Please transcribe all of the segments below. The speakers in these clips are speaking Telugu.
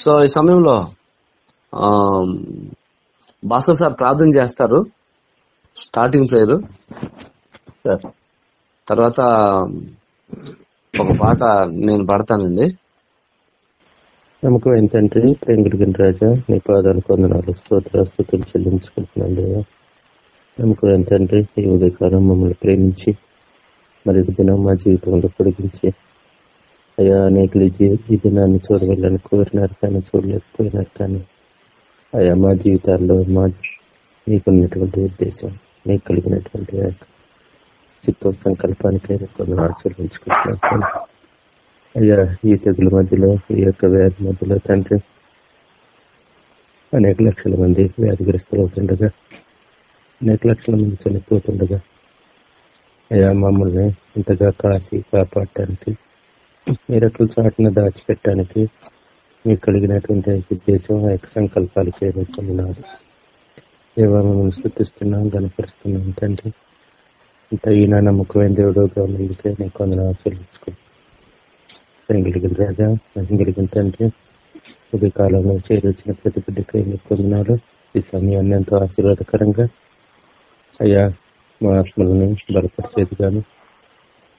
సో ఈ సమయంలో భాస్కర్ సార్ ప్రార్థన చేస్తారు. Starting prayer. సార్. తర్వాత ఒక పాట నేను పాడతానండి. నమ్మకం ఏంటంటే ప్రేమ కలిగిన రాజా నీ పాదాలు కొందనాలు స్తోత్ర స్థుతులు చెల్లించుకుంటున్నాను దేవా. నమ్మకం ఏంటంటే ఈ ఉదయకాలం మమ్మల్ని ప్రేమించి మరి దినం మా జీవితంలో పొడిగించి అయ్యా అనేకులు ఈ ఈ దినాన్ని చూడవాలని కోరినారు కానీ చూడలేకపోయినారు కానీ అయ్యా మా జీవితాల్లో మా మీకున్నటువంటి ఉద్దేశం మీకు కలిగినటువంటి ఆ చిత్తం సంకల్పానికి కొందరు అయ్యా ఈ తెగుల మధ్యలో ఈ యొక్క వ్యాధి మధ్యలో తండ్రి అనేక లక్షల మంది వ్యాధిగ్రస్తులు అవుతుండగా అనేక లక్షల మంది చనిపోతుండగా అయ్యా మమ్మల్ని ఇంతగా కాసి కాపాడటానికి మీరట్లు చాటున దాచిపెట్టడానికి మీకు కలిగినటువంటి ఉద్దేశం ఆ యొక్క సంకల్పాలు చేరుకున్నారు దేవాలను స్థుతిస్తున్నాం కనపరుస్తున్నాం తండ్రి. ఇంత ఈయన నమ్మకమైన దేవుడుగా ముందుకే నీకు కొందరు చెల్లించుకుంటాం కలిగిన రాజా కలిగిన తండ్రి. ఉదయ కాలంలో చేరొచ్చిన ప్రతి బిడ్డకై మీకు కొందనాలు ఈ సమయాన్ని ఎంతో ఆశీర్వాదకరంగా అయ్యా మా ఆత్మలను బలపరిచేది కానీ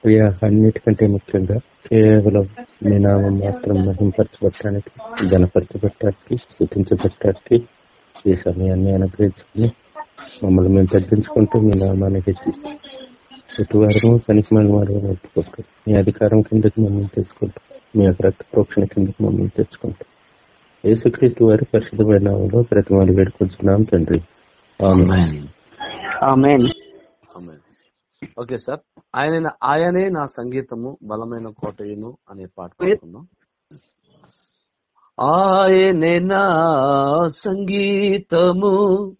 అయ్యా అన్నిటికంటే ముఖ్యంగా కేవలం మీ నామం మాత్రం మహింపరచబట్టడానికి ఘనపరచబట్టడానికి స్థుతించబట్టడానికి ఈ సమయాన్ని అనుగ్రహించుకుని మమ్మల్ని మేము తగ్గించుకుంటూ మీ నామాన్ని హెచ్చిస్తాం. ఎటు వారము పనికిమైన వారు ఒప్పుకోరు మీ అధికారం కిందకి మమ్మల్ని తెచ్చుకుంటాం మీ యొక్క రక్త ప్రోక్షణ కిందకి మమ్మల్ని తెచ్చుకుంటాం యేసుక్రీస్తు వారి పరిశుద్ధమైన నామంలో ప్రతిమాలు వేడుకుంటున్నాం తండ్రి. ఆమేన్. ఆమెన్. Okay sir. ఆయన ఆయనే నా సంగీతము బలమైన కోటయును అనే పాట పాడుకుందాం. ఆయనే నా సంగీతము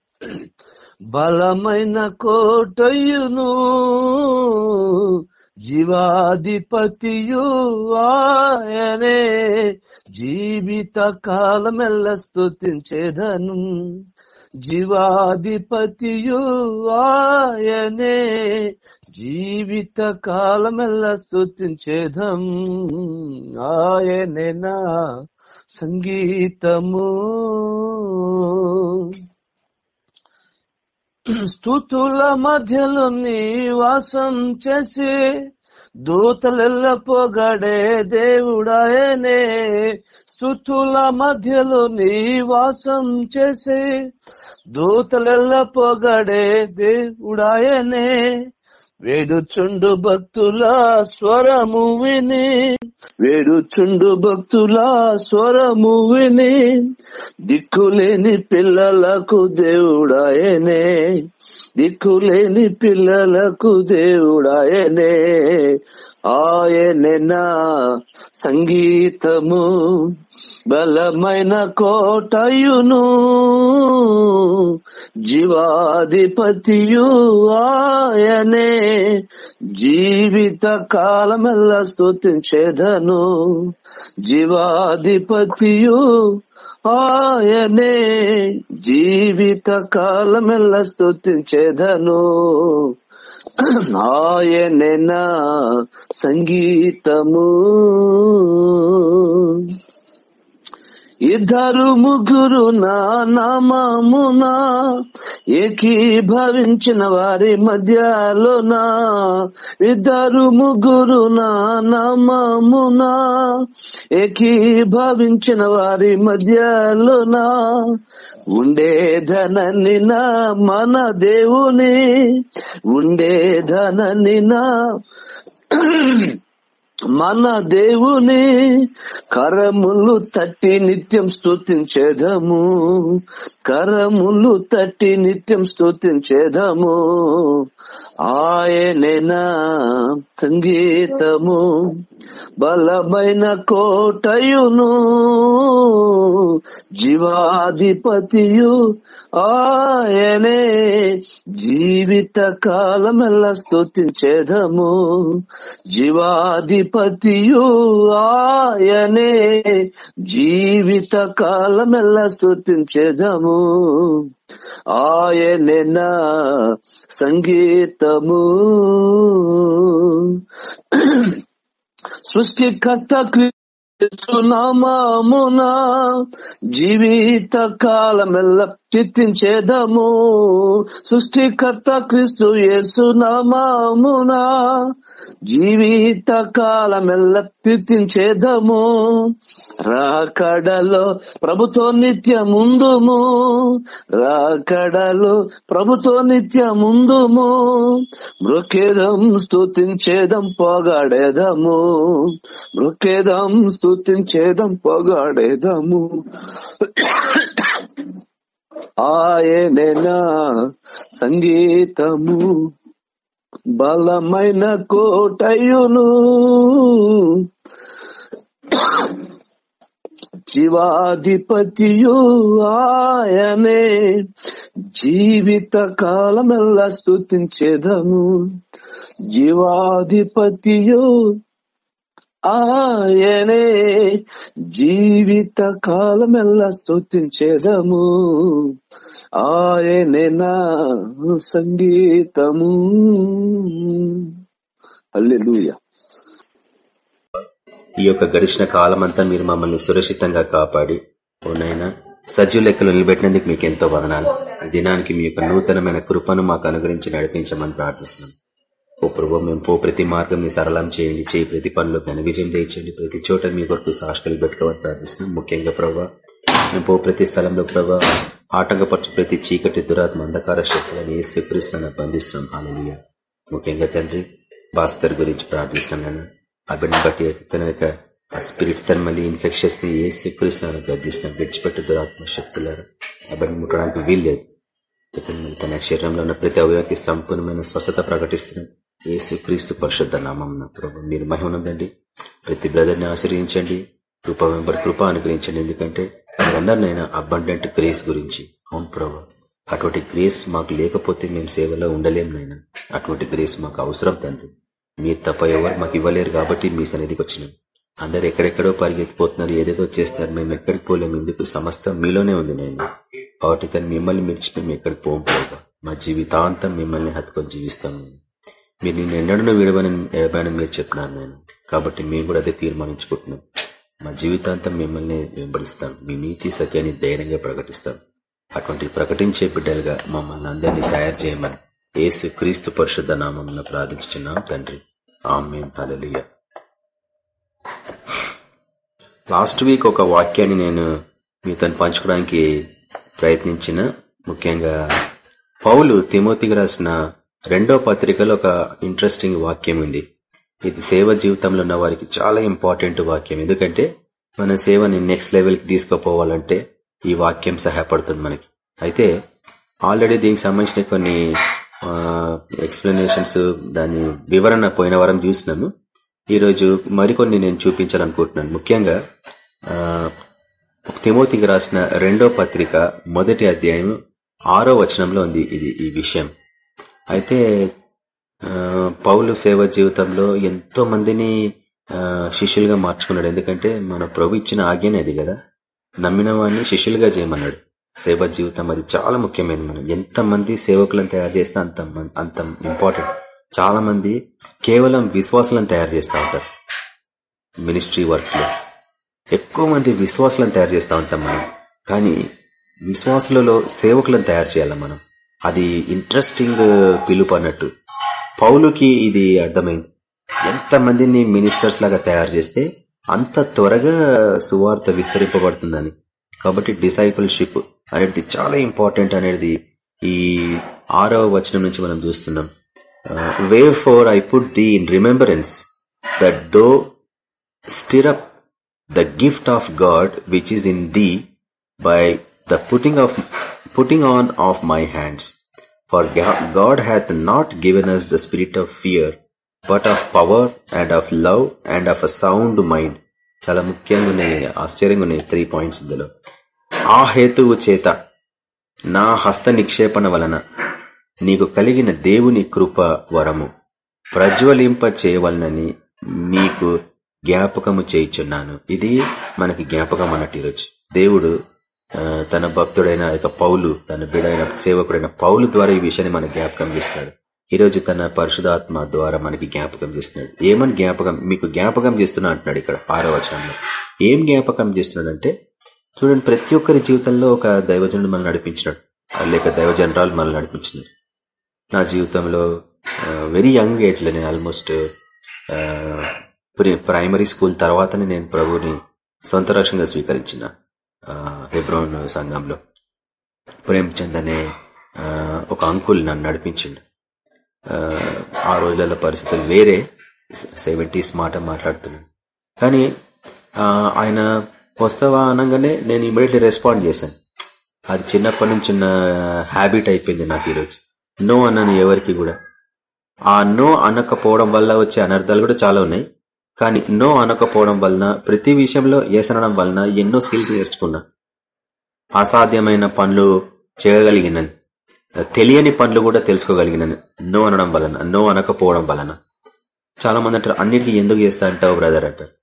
బలమైన కోటయును జీవాధిపతియు ఆయనే. జీవిత కాలమెల్ల స్థుతించేదను జీవాధిపతియు ఆయనే. జీవిత కాలమెల్ల స్థుతించేదం ఆయనేనా సంగీతము. స్థుతుల మధ్యలో నివాసం చేసి దూతలెల్ల పొగడే దేవుడాయనే. స్థుతుల మధ్యలో నివాసం చేసి దూతలెల్ల పొగడే దేవుడాయనే. వేడుచుండు భక్తుల స్వరము విని వేడుచుండు భక్తుల స్వరము విని దిక్కులేని పిల్లలకు దేవుడాయనే దిక్కులేని పిల్లలకు దేవుడాయనే. ఆయనేనా సంగీతము బలమైన కోటయును జీవాధిపతియు ఆయనే. జీవిత కాలమెల్ల స్తుతించేదను జీవాధిపతియు ఆయనే. జీవిత కాలమెల్ల స్తుతించేదను. ఆయనెనా సంగీతము. ఇద్దరు ముగ్గురు నా నామమున ఏకీభవించిన వారి మధ్యలోన ఇద్దరు ముగ్గురు నా నామమున ఏకీభవించిన వారి మధ్యలోన ఉండేదనని నా మన దేవుని ఉండేదనని నా మన దేవుని కరములు తట్టి నిత్యం స్తుతించేదము కరములు తట్టి నిత్యం స్తుతించేదము. ఆయనెనా సంగీతము బలమైన కోటయును జీవాధిపతియు ఆయనే జీవిత కాలమెల్ల స్తుతించేదము. జీవాధిపతియు ఆయనే జీవిత కాలమెల్ల స్తుతించేదము. ఆయనే సంగీతము. సృష్టికర్త సునామామున జీవిత కాలమెల్ల చిత్తించేదము. సృష్టికర్త క్రీస్తు యేసునామామున? జీవిత కాలమెల్ల కీర్తించేదము రాకడలో ప్రభుతో నిత్య ముందుము రాకడలో ప్రభుతో నిత్య ముందుము మృకేదం స్తుతించేదం పొగాడేదము. మృకేదం స్థుతించేదం పొగాడేదము. ఆయనేనా సంగీతము. బలమైన కోటయును. జీవాధిపతియు ఆయనే. జీవిత కాలమెల్లా స్థుతించేదము జీవాధిపతియు ఆయనే. జీవిత కాలమెల్లా స్థుతించేదము ఆయనే నా సంగీతము. అల్లెలుయా ఈ యొక్క గడిచిన కాలమంతా మీరు మమ్మల్ని సురక్షితంగా కాపాడి ఓ నాయన సజ్జు లెక్కలు నిలబెట్టినందుకు మీకు ఎంతో వదనాలు. దినానికి మీ యొక్క నూతనమైన కృపను మాకు అనుగ్రహించి నడిపించమని ప్రార్థిస్తున్నాం. ఓ ప్రభు మేము పో ప్రతి మార్గం సరళం చేయండి చేయి ప్రతి పనిలో ఘన విజయం తెచ్చేయండి ప్రతి చోట మీ కొరకు సాక్షులు పెట్టుకోవని ప్రార్థిస్తున్నాం. ముఖ్యంగా ప్రభావ మేము పో ప్రతి స్థలంలో ప్రభావ ఆటంకపరచు ప్రతి చీకటి దురాత్మ అంధకార శక్తులను ఏ స్వీకరిస్తున్నా బంధిస్తున్నాం. హాలనీయ ముఖ్యంగా తండ్రి భాస్కర్ గురించి ప్రార్థిస్తున్నాను నాన్న ఆ బట్టి తన యొక్క ఆ స్పిరిట్ తన మళ్ళీ ఇన్ఫెక్షన్స్ని ఏ స్వీకరిస్తున్నాను గద్దిస్తున్నాం విడిచిపెట్టు దురాత్మ శక్తులారు ఆ బిడ్డను ముట్టడానికి వీల్లేదు తన శరీరంలో ఉన్న ప్రతి అవయవానికి సంపూర్ణమైన స్వస్థత ప్రకటిస్తున్నాం ఏసు క్రీస్తు పరిశుద్ధ నామం ప్రభు మీరు మహిమనుందండి. ప్రతి బ్రదర్ని ఆశ్రయించండి కృప వెంబర్ కృప అనుగ్రహించండి. ఎందుకంటే మీరందరినైనా అబండెంట్ గ్రేస్ గురించి. అవును ప్రభు అటువంటి గ్రేస్ మాకు లేకపోతే మేము సేవలో ఉండలేం నైనా అటువంటి గ్రేస్ మాకు అవసరం తండ్రి. మీరు తప్ప ఎవరు మాకు ఇవ్వలేరు కాబట్టి మీ సన్నిధికి వచ్చినాం. అందరు ఎక్కడెక్కడో పరిగెత్తిపోతున్నారు ఏదేదో చేస్తున్నారు. మేము ఎక్కడికి పోలేము. ఎందుకు? సమస్త మీలోనే ఉంది నేను. కాబట్టి తను మిమ్మల్ని మిడిచిపోయి మేము ఎక్కడికి పోం మా జీవితాంతం మిమ్మల్ని హత్తుకొని జీవిస్తాం నేను. మీరు నేను ఎన్నడనో విడవని ఎడబానని మీరు చెప్పినాను నేను. కాబట్టి మేము కూడా అదే తీర్మానించుకుంటున్నాం. మా జీవితాంతం మిమ్మల్ని వెంబడిస్తాం. మీ నీతి సత్యాన్ని ధైర్యంగా ప్రకటిస్తాం. అటువంటి ప్రకటించే బిడ్డలుగా మమ్మల్ని అందరినీ తయారు చేయమని ఏసు క్రీస్తు పరిషత్ నామం ప్రార్థించున్నాం తండ్రి. ఆమెన్. హల్లెలూయ. లాస్ట్ వీక్ ఒక వాక్యాన్ని నేను మీతో పంచుకోవడానికి ప్రయత్నించిన. ముఖ్యంగా పౌలు తిమోతికి రాసిన రెండో పత్రికలో ఒక ఇంట్రెస్టింగ్ వాక్యం ఉంది. ఇది సేవ జీవితంలో ఉన్న వారికి చాలా ఇంపార్టెంట్ వాక్యం. ఎందుకంటే మన సేవని నెక్స్ట్ లెవెల్కి తీసుకుపోవాలంటే ఈ వాక్యం సహాయపడుతుంది మనకి. అయితే ఆల్రెడీ దీనికి సంబంధించిన కొన్ని ఎక్స్ప్లెనేషన్స్ దాని వివరణ పోయిన వారం చూసినాము ఈరోజు మరికొన్ని నేను చూపించాలనుకుంటున్నాను. ముఖ్యంగా తిమోతికి రాసిన రెండో పత్రిక మొదటి అధ్యాయం ఆరో వచనంలో ఉంది ఇది ఈ విషయం. అయితే పౌలు సేవ జీవితంలో ఎంతో మందిని శిష్యులుగా మార్చుకున్నాడు. ఎందుకంటే మన ప్రభు ఇచ్చిన ఆజ్ఞనే అది కదా. నమ్మిన వాడిని శిష్యులుగా చేయమన్నాడు. సేవ జీవితం అది చాలా ముఖ్యమైనది మనం ఎంతమంది సేవకులను తయారు చేస్తే అంత అంత ఇంపార్టెంట్ చాలా మంది కేవలం విశ్వాసాలను తయారు చేస్తూ ఉంటారు. మినిస్ట్రీ వర్క్లో ఎక్కువ మంది విశ్వాసాలను తయారు చేస్తూ ఉంటాం మనం. కానీ విశ్వాసులలో సేవకులను తయారు చేయాలి మనం? అది ఇంట్రెస్టింగ్ uh, పిలుపు అన్నట్టు. పౌలుకి ఇది అర్థమైంది. ఎంతమందిని మినిస్టర్స్ లాగా తయారు చేస్తే అంత త్వరగా సువార్త విస్తరింపబడుతుందని. కాబట్టి డిసైపుల్షిప్ అనేది చాలా ఇంపార్టెంట్ అనేది ఈ ఆరవ వచనం నుంచి మనం చూస్తున్నాం. Wherefore I put thee in remembrance that thou stir up the gift of God which is in thee by the putting of putting on of my hands for God hath not given us the spirit of fear but of power and of love and of a sound mind చాలా ముఖ్యంగా ఉన్నాయి ఆశ్చర్యంగా ఉన్నాయి త్రీ పాయింట్స్ ఇందులో. ఆ హేతువు చేత నా హస్త నిక్షేపణ వలన నీకు కలిగిన దేవుని కృప వరము ప్రజ్వలింప చేయవలనని నీకు జ్ఞాపకము చేయిచున్నాను. ఇది మనకి జ్ఞాపకం అన్నట్టు ఈరోజు. దేవుడు తన భక్తుడైన యొక్క పౌలు తన బిడైన సేవకుడైన పౌలు ద్వారా ఈ విషయాన్ని మన జ్ఞాపకం చేస్తున్నాడు. ఈరోజు తన పరిశుధాత్మ ద్వారా మనకి జ్ఞాపకం చేస్తున్నాడు. ఏమని జ్ఞాపకం? మీకు జ్ఞాపకం చేస్తున్నా అంటున్నాడు ఇక్కడ ఆరో వచనంలో. ఏం జ్ఞాపకం చేస్తున్నాడంటే చూడండి ప్రతి ఒక్కరి జీవితంలో ఒక దైవజనుడు మనల్ని నడిపించినాడు. లేక దైవజనరాలు మనల్ని నడిపించినారు. నా జీవితంలో వెరీ యంగ్ ఏజ్లో నేను ఆల్మోస్ట్ ప్రైమరీ స్కూల్ తర్వాతనే నేను ప్రభుని సొంత రక్షంగా స్వీకరించిన హెబ్రోన్ సంఘంలో. ప్రేమ్చంద్ అనే ఒక అంకుల్ నన్ను నడిపించిండు. ఆ, రోజులలో పరిస్థితులు వేరే సెవెంటీస్ మాట మాట్లాడుతున్నాను. కానీ ఆయన వస్తావా అనగానే నేను ఇమీడియట్లీ రెస్పాండ్ చేశాను. అది చిన్నప్పటి నుంచి ఉన్న హ్యాబిట్ అయిపోయింది నాకు ఈరోజు. నో అన్నాను ఎవరికి కూడా. ఆ నో అనకపోవడం వల్ల వచ్చే అనర్థాలు కూడా చాలా ఉన్నాయి. కానీ నో అనకపోవడం వలన ప్రతి విషయంలో ఎస్ అనడం వలన ఎన్నో స్కిల్స్ నేర్చుకున్నా. అసాధ్యమైన పనులు చేయగలిగినని తెలియని పనులు కూడా తెలుసుకోగలిగినని నో అనడం వలన నో అనకపోవడం వలన. చాలా మంది అంటారు అన్నిటికీ ఎందుకు చేస్తా అంటావు బ్రదర్ అంటారు.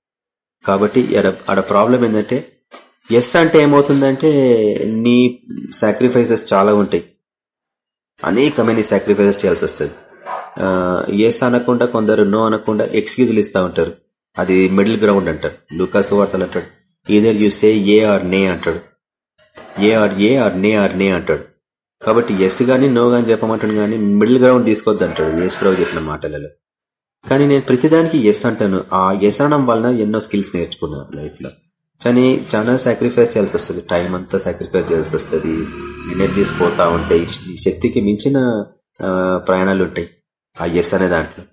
కాబట్టి ఆడ- ప్రాబ్లం ఏంటంటే ఎస్ అంటే ఏమవుతుందంటే నీ సాక్రిఫైసెస్ చాలా ఉంటాయి. అనేకమైన సాక్రిఫైసెస్ చేయాల్సి వస్తుంది. ఎస్ అనకుండా కొందరు నో అనకుండా ఎక్స్క్యూజులు ఇస్తూ ఉంటారు. అది మిడిల్ గ్రౌండ్ అంటారు. లూకాస్ వార్తలు అంటాడు. Either you say aye or nay అంటాడు. Aye or aye or nay or nay అంటాడు. కాబట్టి ఎస్ గాని నో గాని చెప్పమంటాడు కానీ మిడిల్ గ్రౌండ్ తీసుకోవద్దు అంటాడు యేసుప్రభు చెప్పిన మాటలలో. కానీ నేను ప్రతిదానికి ఎస్ అంటాను. ఆ ఎస్ అనడం వలన ఎన్నో స్కిల్స్ నేర్చుకున్నాను లైఫ్లో. కానీ చాలా సాక్రిఫైస్ చేయాల్సి వస్తుంది. టైం అంతా సాక్రిఫైస్ చేయాల్సి వస్తుంది. ఎనర్జీస్ పోతా ఉంటాయి. ఈ శక్తికి మించిన ప్రయాణాలు ఉంటాయి. ఆ ఎస్ అనే దాంట్లో.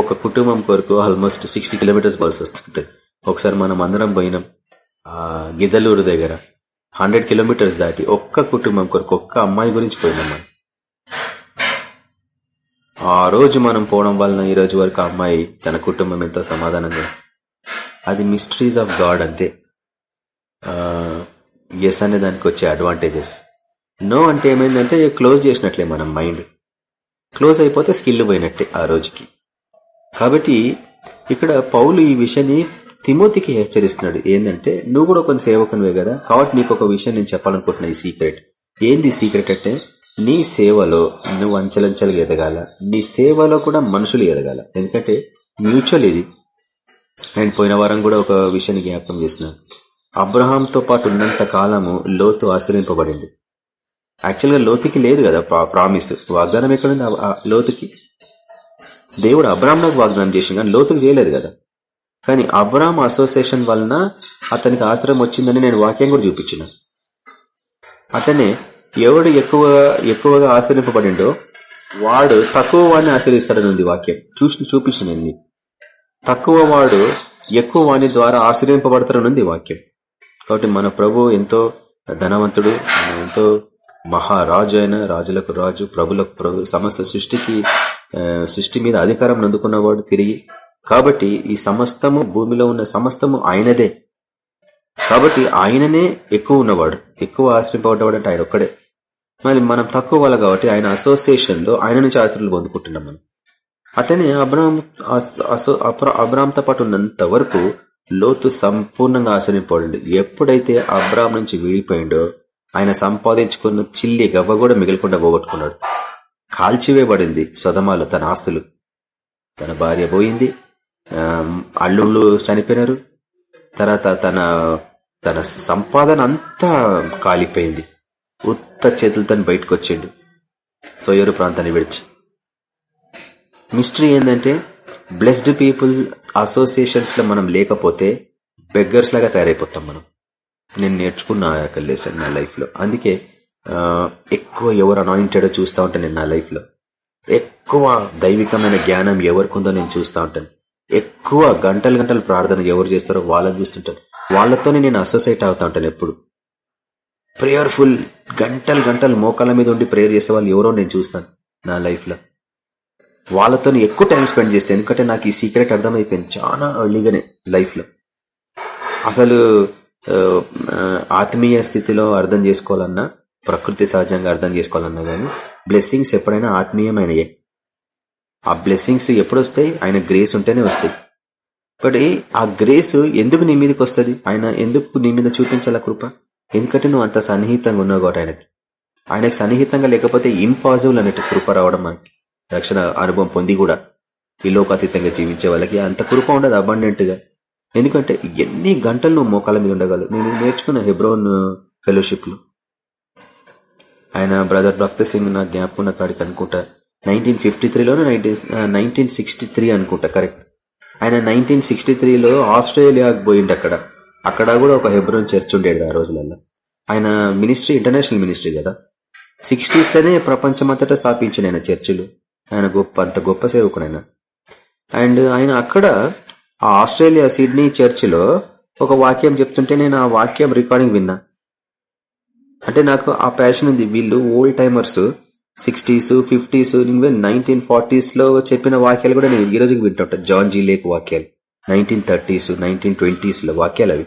ఒక కుటుంబం కొరకు ఆల్మోస్ట్ సిక్స్టీ కిలోమీటర్స్ బల్స్ వస్తుంటది ఒకసారి మనం అందరం పోయినాం. గిద్దలూరు దగ్గర. హండ్రెడ్ కిలోమీటర్స్ దాటి ఒక్క కుటుంబం కొరకు ఒక్క అమ్మాయి గురించి పోయినాం మనం. ఆ రోజు మనం పోవడం వలన ఈ రోజు వరకు అమ్మాయి తన కుటుంబం ఎంతో సమాధానంగా అది మిస్టరీస్ ఆఫ్ గాడ్ అంతే. ఎస్ అనే దానికి వచ్చే అడ్వాంటేజెస్ నో అంటే ఏమైందంటే క్లోజ్ చేసినట్లే మనం మైండ్ క్లోజ్ అయిపోతే స్కిల్ పోయినట్టే ఆ రోజుకి. కాబట్టి ఇక్కడ పౌలు ఈ విషయాన్ని తిమోతికి హెచ్చరిస్తున్నాడు. ఏంటంటే నువ్వు కూడా ఒక సేవకునివే కదా? కాబట్టి నీకు ఒక విషయం నేను చెప్పాలనుకుంటున్నా ఈ సీక్రెట్ ఏంది సీక్రెట్ అంటే? నీ సేవలో నువ్వు అంచెలంచెలుగా ఎదగాల. నీ సేవలో కూడా మనుషులు ఎదగాల. ఎందుకంటే మ్యూచువల్ ఇది. అండ్ పోయిన వారం కూడా ఒక విషయాన్ని జ్ఞాపకం చేసిన అబ్రహాంతో పాటు ఉన్నంత కాలము లోతు ఆశ్రయింపబడింది. యాక్చువల్గా లోతుకి లేదు కదా ప్రామిస్. వాగ్దానం ఎక్కడుంది? లోతుకి. దేవుడు అబ్రాహ్మణకు వాగ్దానం చేసింది కానీ లోతుకి చేయలేదు కదా. కానీ అబ్రామ్ అసోసియేషన్ వలన అతనికి ఆశ్రయం వచ్చిందని నేను వాక్యం కూడా చూపించిన. అతనే ఎవడు ఎక్కువ ఎక్కువగా ఆశ్రయింపబడిండో వాడు తక్కువ వాడిని ఆశ్రయిస్తాడని ఉంది వాక్యం. చూసి చూపించిన తక్కువ వాడు ఎక్కువ వాని ద్వారా ఆశ్రయింపబడతారనుంది వాక్యం. కాబట్టి మన ప్రభు ఎంతో ధనవంతుడు ఎంతో మహారాజు అయిన రాజులకు రాజు ప్రభులకు ప్రభు సమస్త సృష్టికి సృష్టి మీద అధికారం అందుకున్నవాడు తిరిగి. కాబట్టి ఈ సమస్తము భూమిలో ఉన్న సమస్తము ఆయనదే. కాబట్టి ఆయననే ఎక్కువ ఉన్నవాడు. ఎక్కువ ఆశ్రయింపబడ్డవాడు అంటే ఆయన ఒక్కడే. మరి మనం తక్కువ వాళ్ళ కాబట్టి ఆయన అసోసియేషన్లో ఆయన నుంచి ఆశ్రయాలు పొందుకుంటున్నాం మనం. అట్లనే అబ్రామ్ అబ్రామ్తో పాటు ఉన్నంత వరకు లోతు సంపూర్ణంగా ఆశ్రయింపబడి ఎప్పుడైతే అబ్రామ్ నుంచి వీడిపోయిండో ఆయన సంపాదించుకున్న చిల్లి గవ్వ కూడా మిగలకుండా పోగొట్టుకున్నాడు. కాల్చివేయబడింది సొదమాలు తన ఆస్తులు. తన భార్య పోయింది. అల్లుళ్ళు చనిపోయినారు. తర్వాత తన తన సంపాదన అంతా కాలిపోయింది. ఉత్త చేతులతో బయటకు వచ్చిండు సోయరు ప్రాంతాన్ని విడిచి. మిస్టరీ ఏంటంటే బ్లెస్డ్ పీపుల్ అసోసియేషన్స్లో మనం లేకపోతే బెగ్గర్స్ లాగా తయారైపోతాం మనం. నేను నేర్చుకున్న ఆ యొక్క లెసన్ నా లైఫ్లో అందుకే ఎక్కువ ఎవరు అనాయింటెడో చూస్తూ ఉంటాను నేను నా లైఫ్లో ఎక్కువ దైవికమైన జ్ఞానం ఎవరికి ఉందో నేను చూస్తూ ఉంటాను. ఎక్కువ గంటలు గంటలు ప్రార్థన ఎవరు చేస్తారో వాళ్ళని చూస్తుంటాను వాళ్ళతోనే నేను అసోసియేట్ అవుతా ఉంటాను ఎప్పుడు. ప్రేయర్ఫుల్ గంటలు గంటలు మోకాళ్ళ మీద ఉండి ప్రేయర్ చేసే వాళ్ళు ఎవరో నేను చూస్తాను నా లైఫ్లో. వాళ్ళతో ఎక్కువ టైం స్పెండ్ చేస్తాను ఎందుకంటే నాకు ఈ సీక్రెట్ అర్థమైపోయింది చాలా ఎర్లీగానే లైఫ్లో. అసలు ఆత్మీయ స్థితిలో అర్థం చేసుకోవాలన్నా ప్రకృతి సహజంగా అర్థం చేసుకోవాలన్నా కానీ బ్లెస్సింగ్స్ ఎప్పుడైనా ఆత్మీయమైనయే. ఆ బ్లెస్సింగ్స్ ఎప్పుడు వస్తాయి ఆయన గ్రేస్ ఉంటేనే వస్తాయి. బట్ ఆ గ్రేస్ ఎందుకు నీ మీదకి వస్తుంది? ఆయన ఎందుకు నీ మీద చూపించాల కృప? ఎందుకంటే నువ్వు అంత సన్నిహితంగా ఉన్నావు కాబట్టి ఆయనకి. ఆయనకు సన్నిహితంగా లేకపోతే ఇంపాసిబుల్ అన్నట్టు కృప రావడం మనకి. రక్షణ అనుభవం పొంది కూడా ఈ లోకాతీతంగా జీవించే వాళ్ళకి అంత కృప ఉండదు అబండెంట్గా. ఎందుకంటే ఎన్ని గంటలు నువ్వు మోకాల మీద ఉండగలవు? నేను నేర్చుకున్న హెబ్రోన్ ఫెలోషిప్లో. ఆయన బ్రదర్ భక్త సింగ్ నా జ్ఞాపకున్న కాడికి అనుకుంటా. నైన్టీన్ ఫిఫ్టీ త్రీలోనే నైన్టీన్ సిక్స్టీ త్రీ అనుకుంటా కరెక్ట్ ఆయన నైన్టీన్ సిక్స్టీ త్రీలో ఆస్ట్రేలియాకి పోయిండు అక్కడ. అక్కడ కూడా ఒక హెబ్రోన్ చర్చ్ ఉండేది ఆ రోజులలో ఆయన మినిస్ట్రీ ఇంటర్నేషనల్ మినిస్ట్రీ కదా. సిక్స్టీస్లోనే ప్రపంచమంతటా స్థాపించిన ఆయన చర్చిలు. ఆయన గొప్ప అంత గొప్ప సేవకుడు ఆయన. అండ్ ఆయన అక్కడ ఆ ఆస్ట్రేలియా సిడ్నీ చర్చిలో ఒక వాక్యం చెప్తుంటే నేను ఆ వాక్యం రికార్డింగ్ విన్నా. అంటే నాకు ఆ ప్యాషన్ ఉంది. వీళ్ళు old timers sixties fifties nineteen ఫార్టీస్లో చెప్పిన వాక్యాలు కూడా నేను ఈ రోజుకి వింటుంటాను జాన్ జీ లేక్ వాక్యాలు. నైన్టీన్ థర్టీస్ నైన్టీన్ ట్వంటీస్లో వాక్యాలు అవి.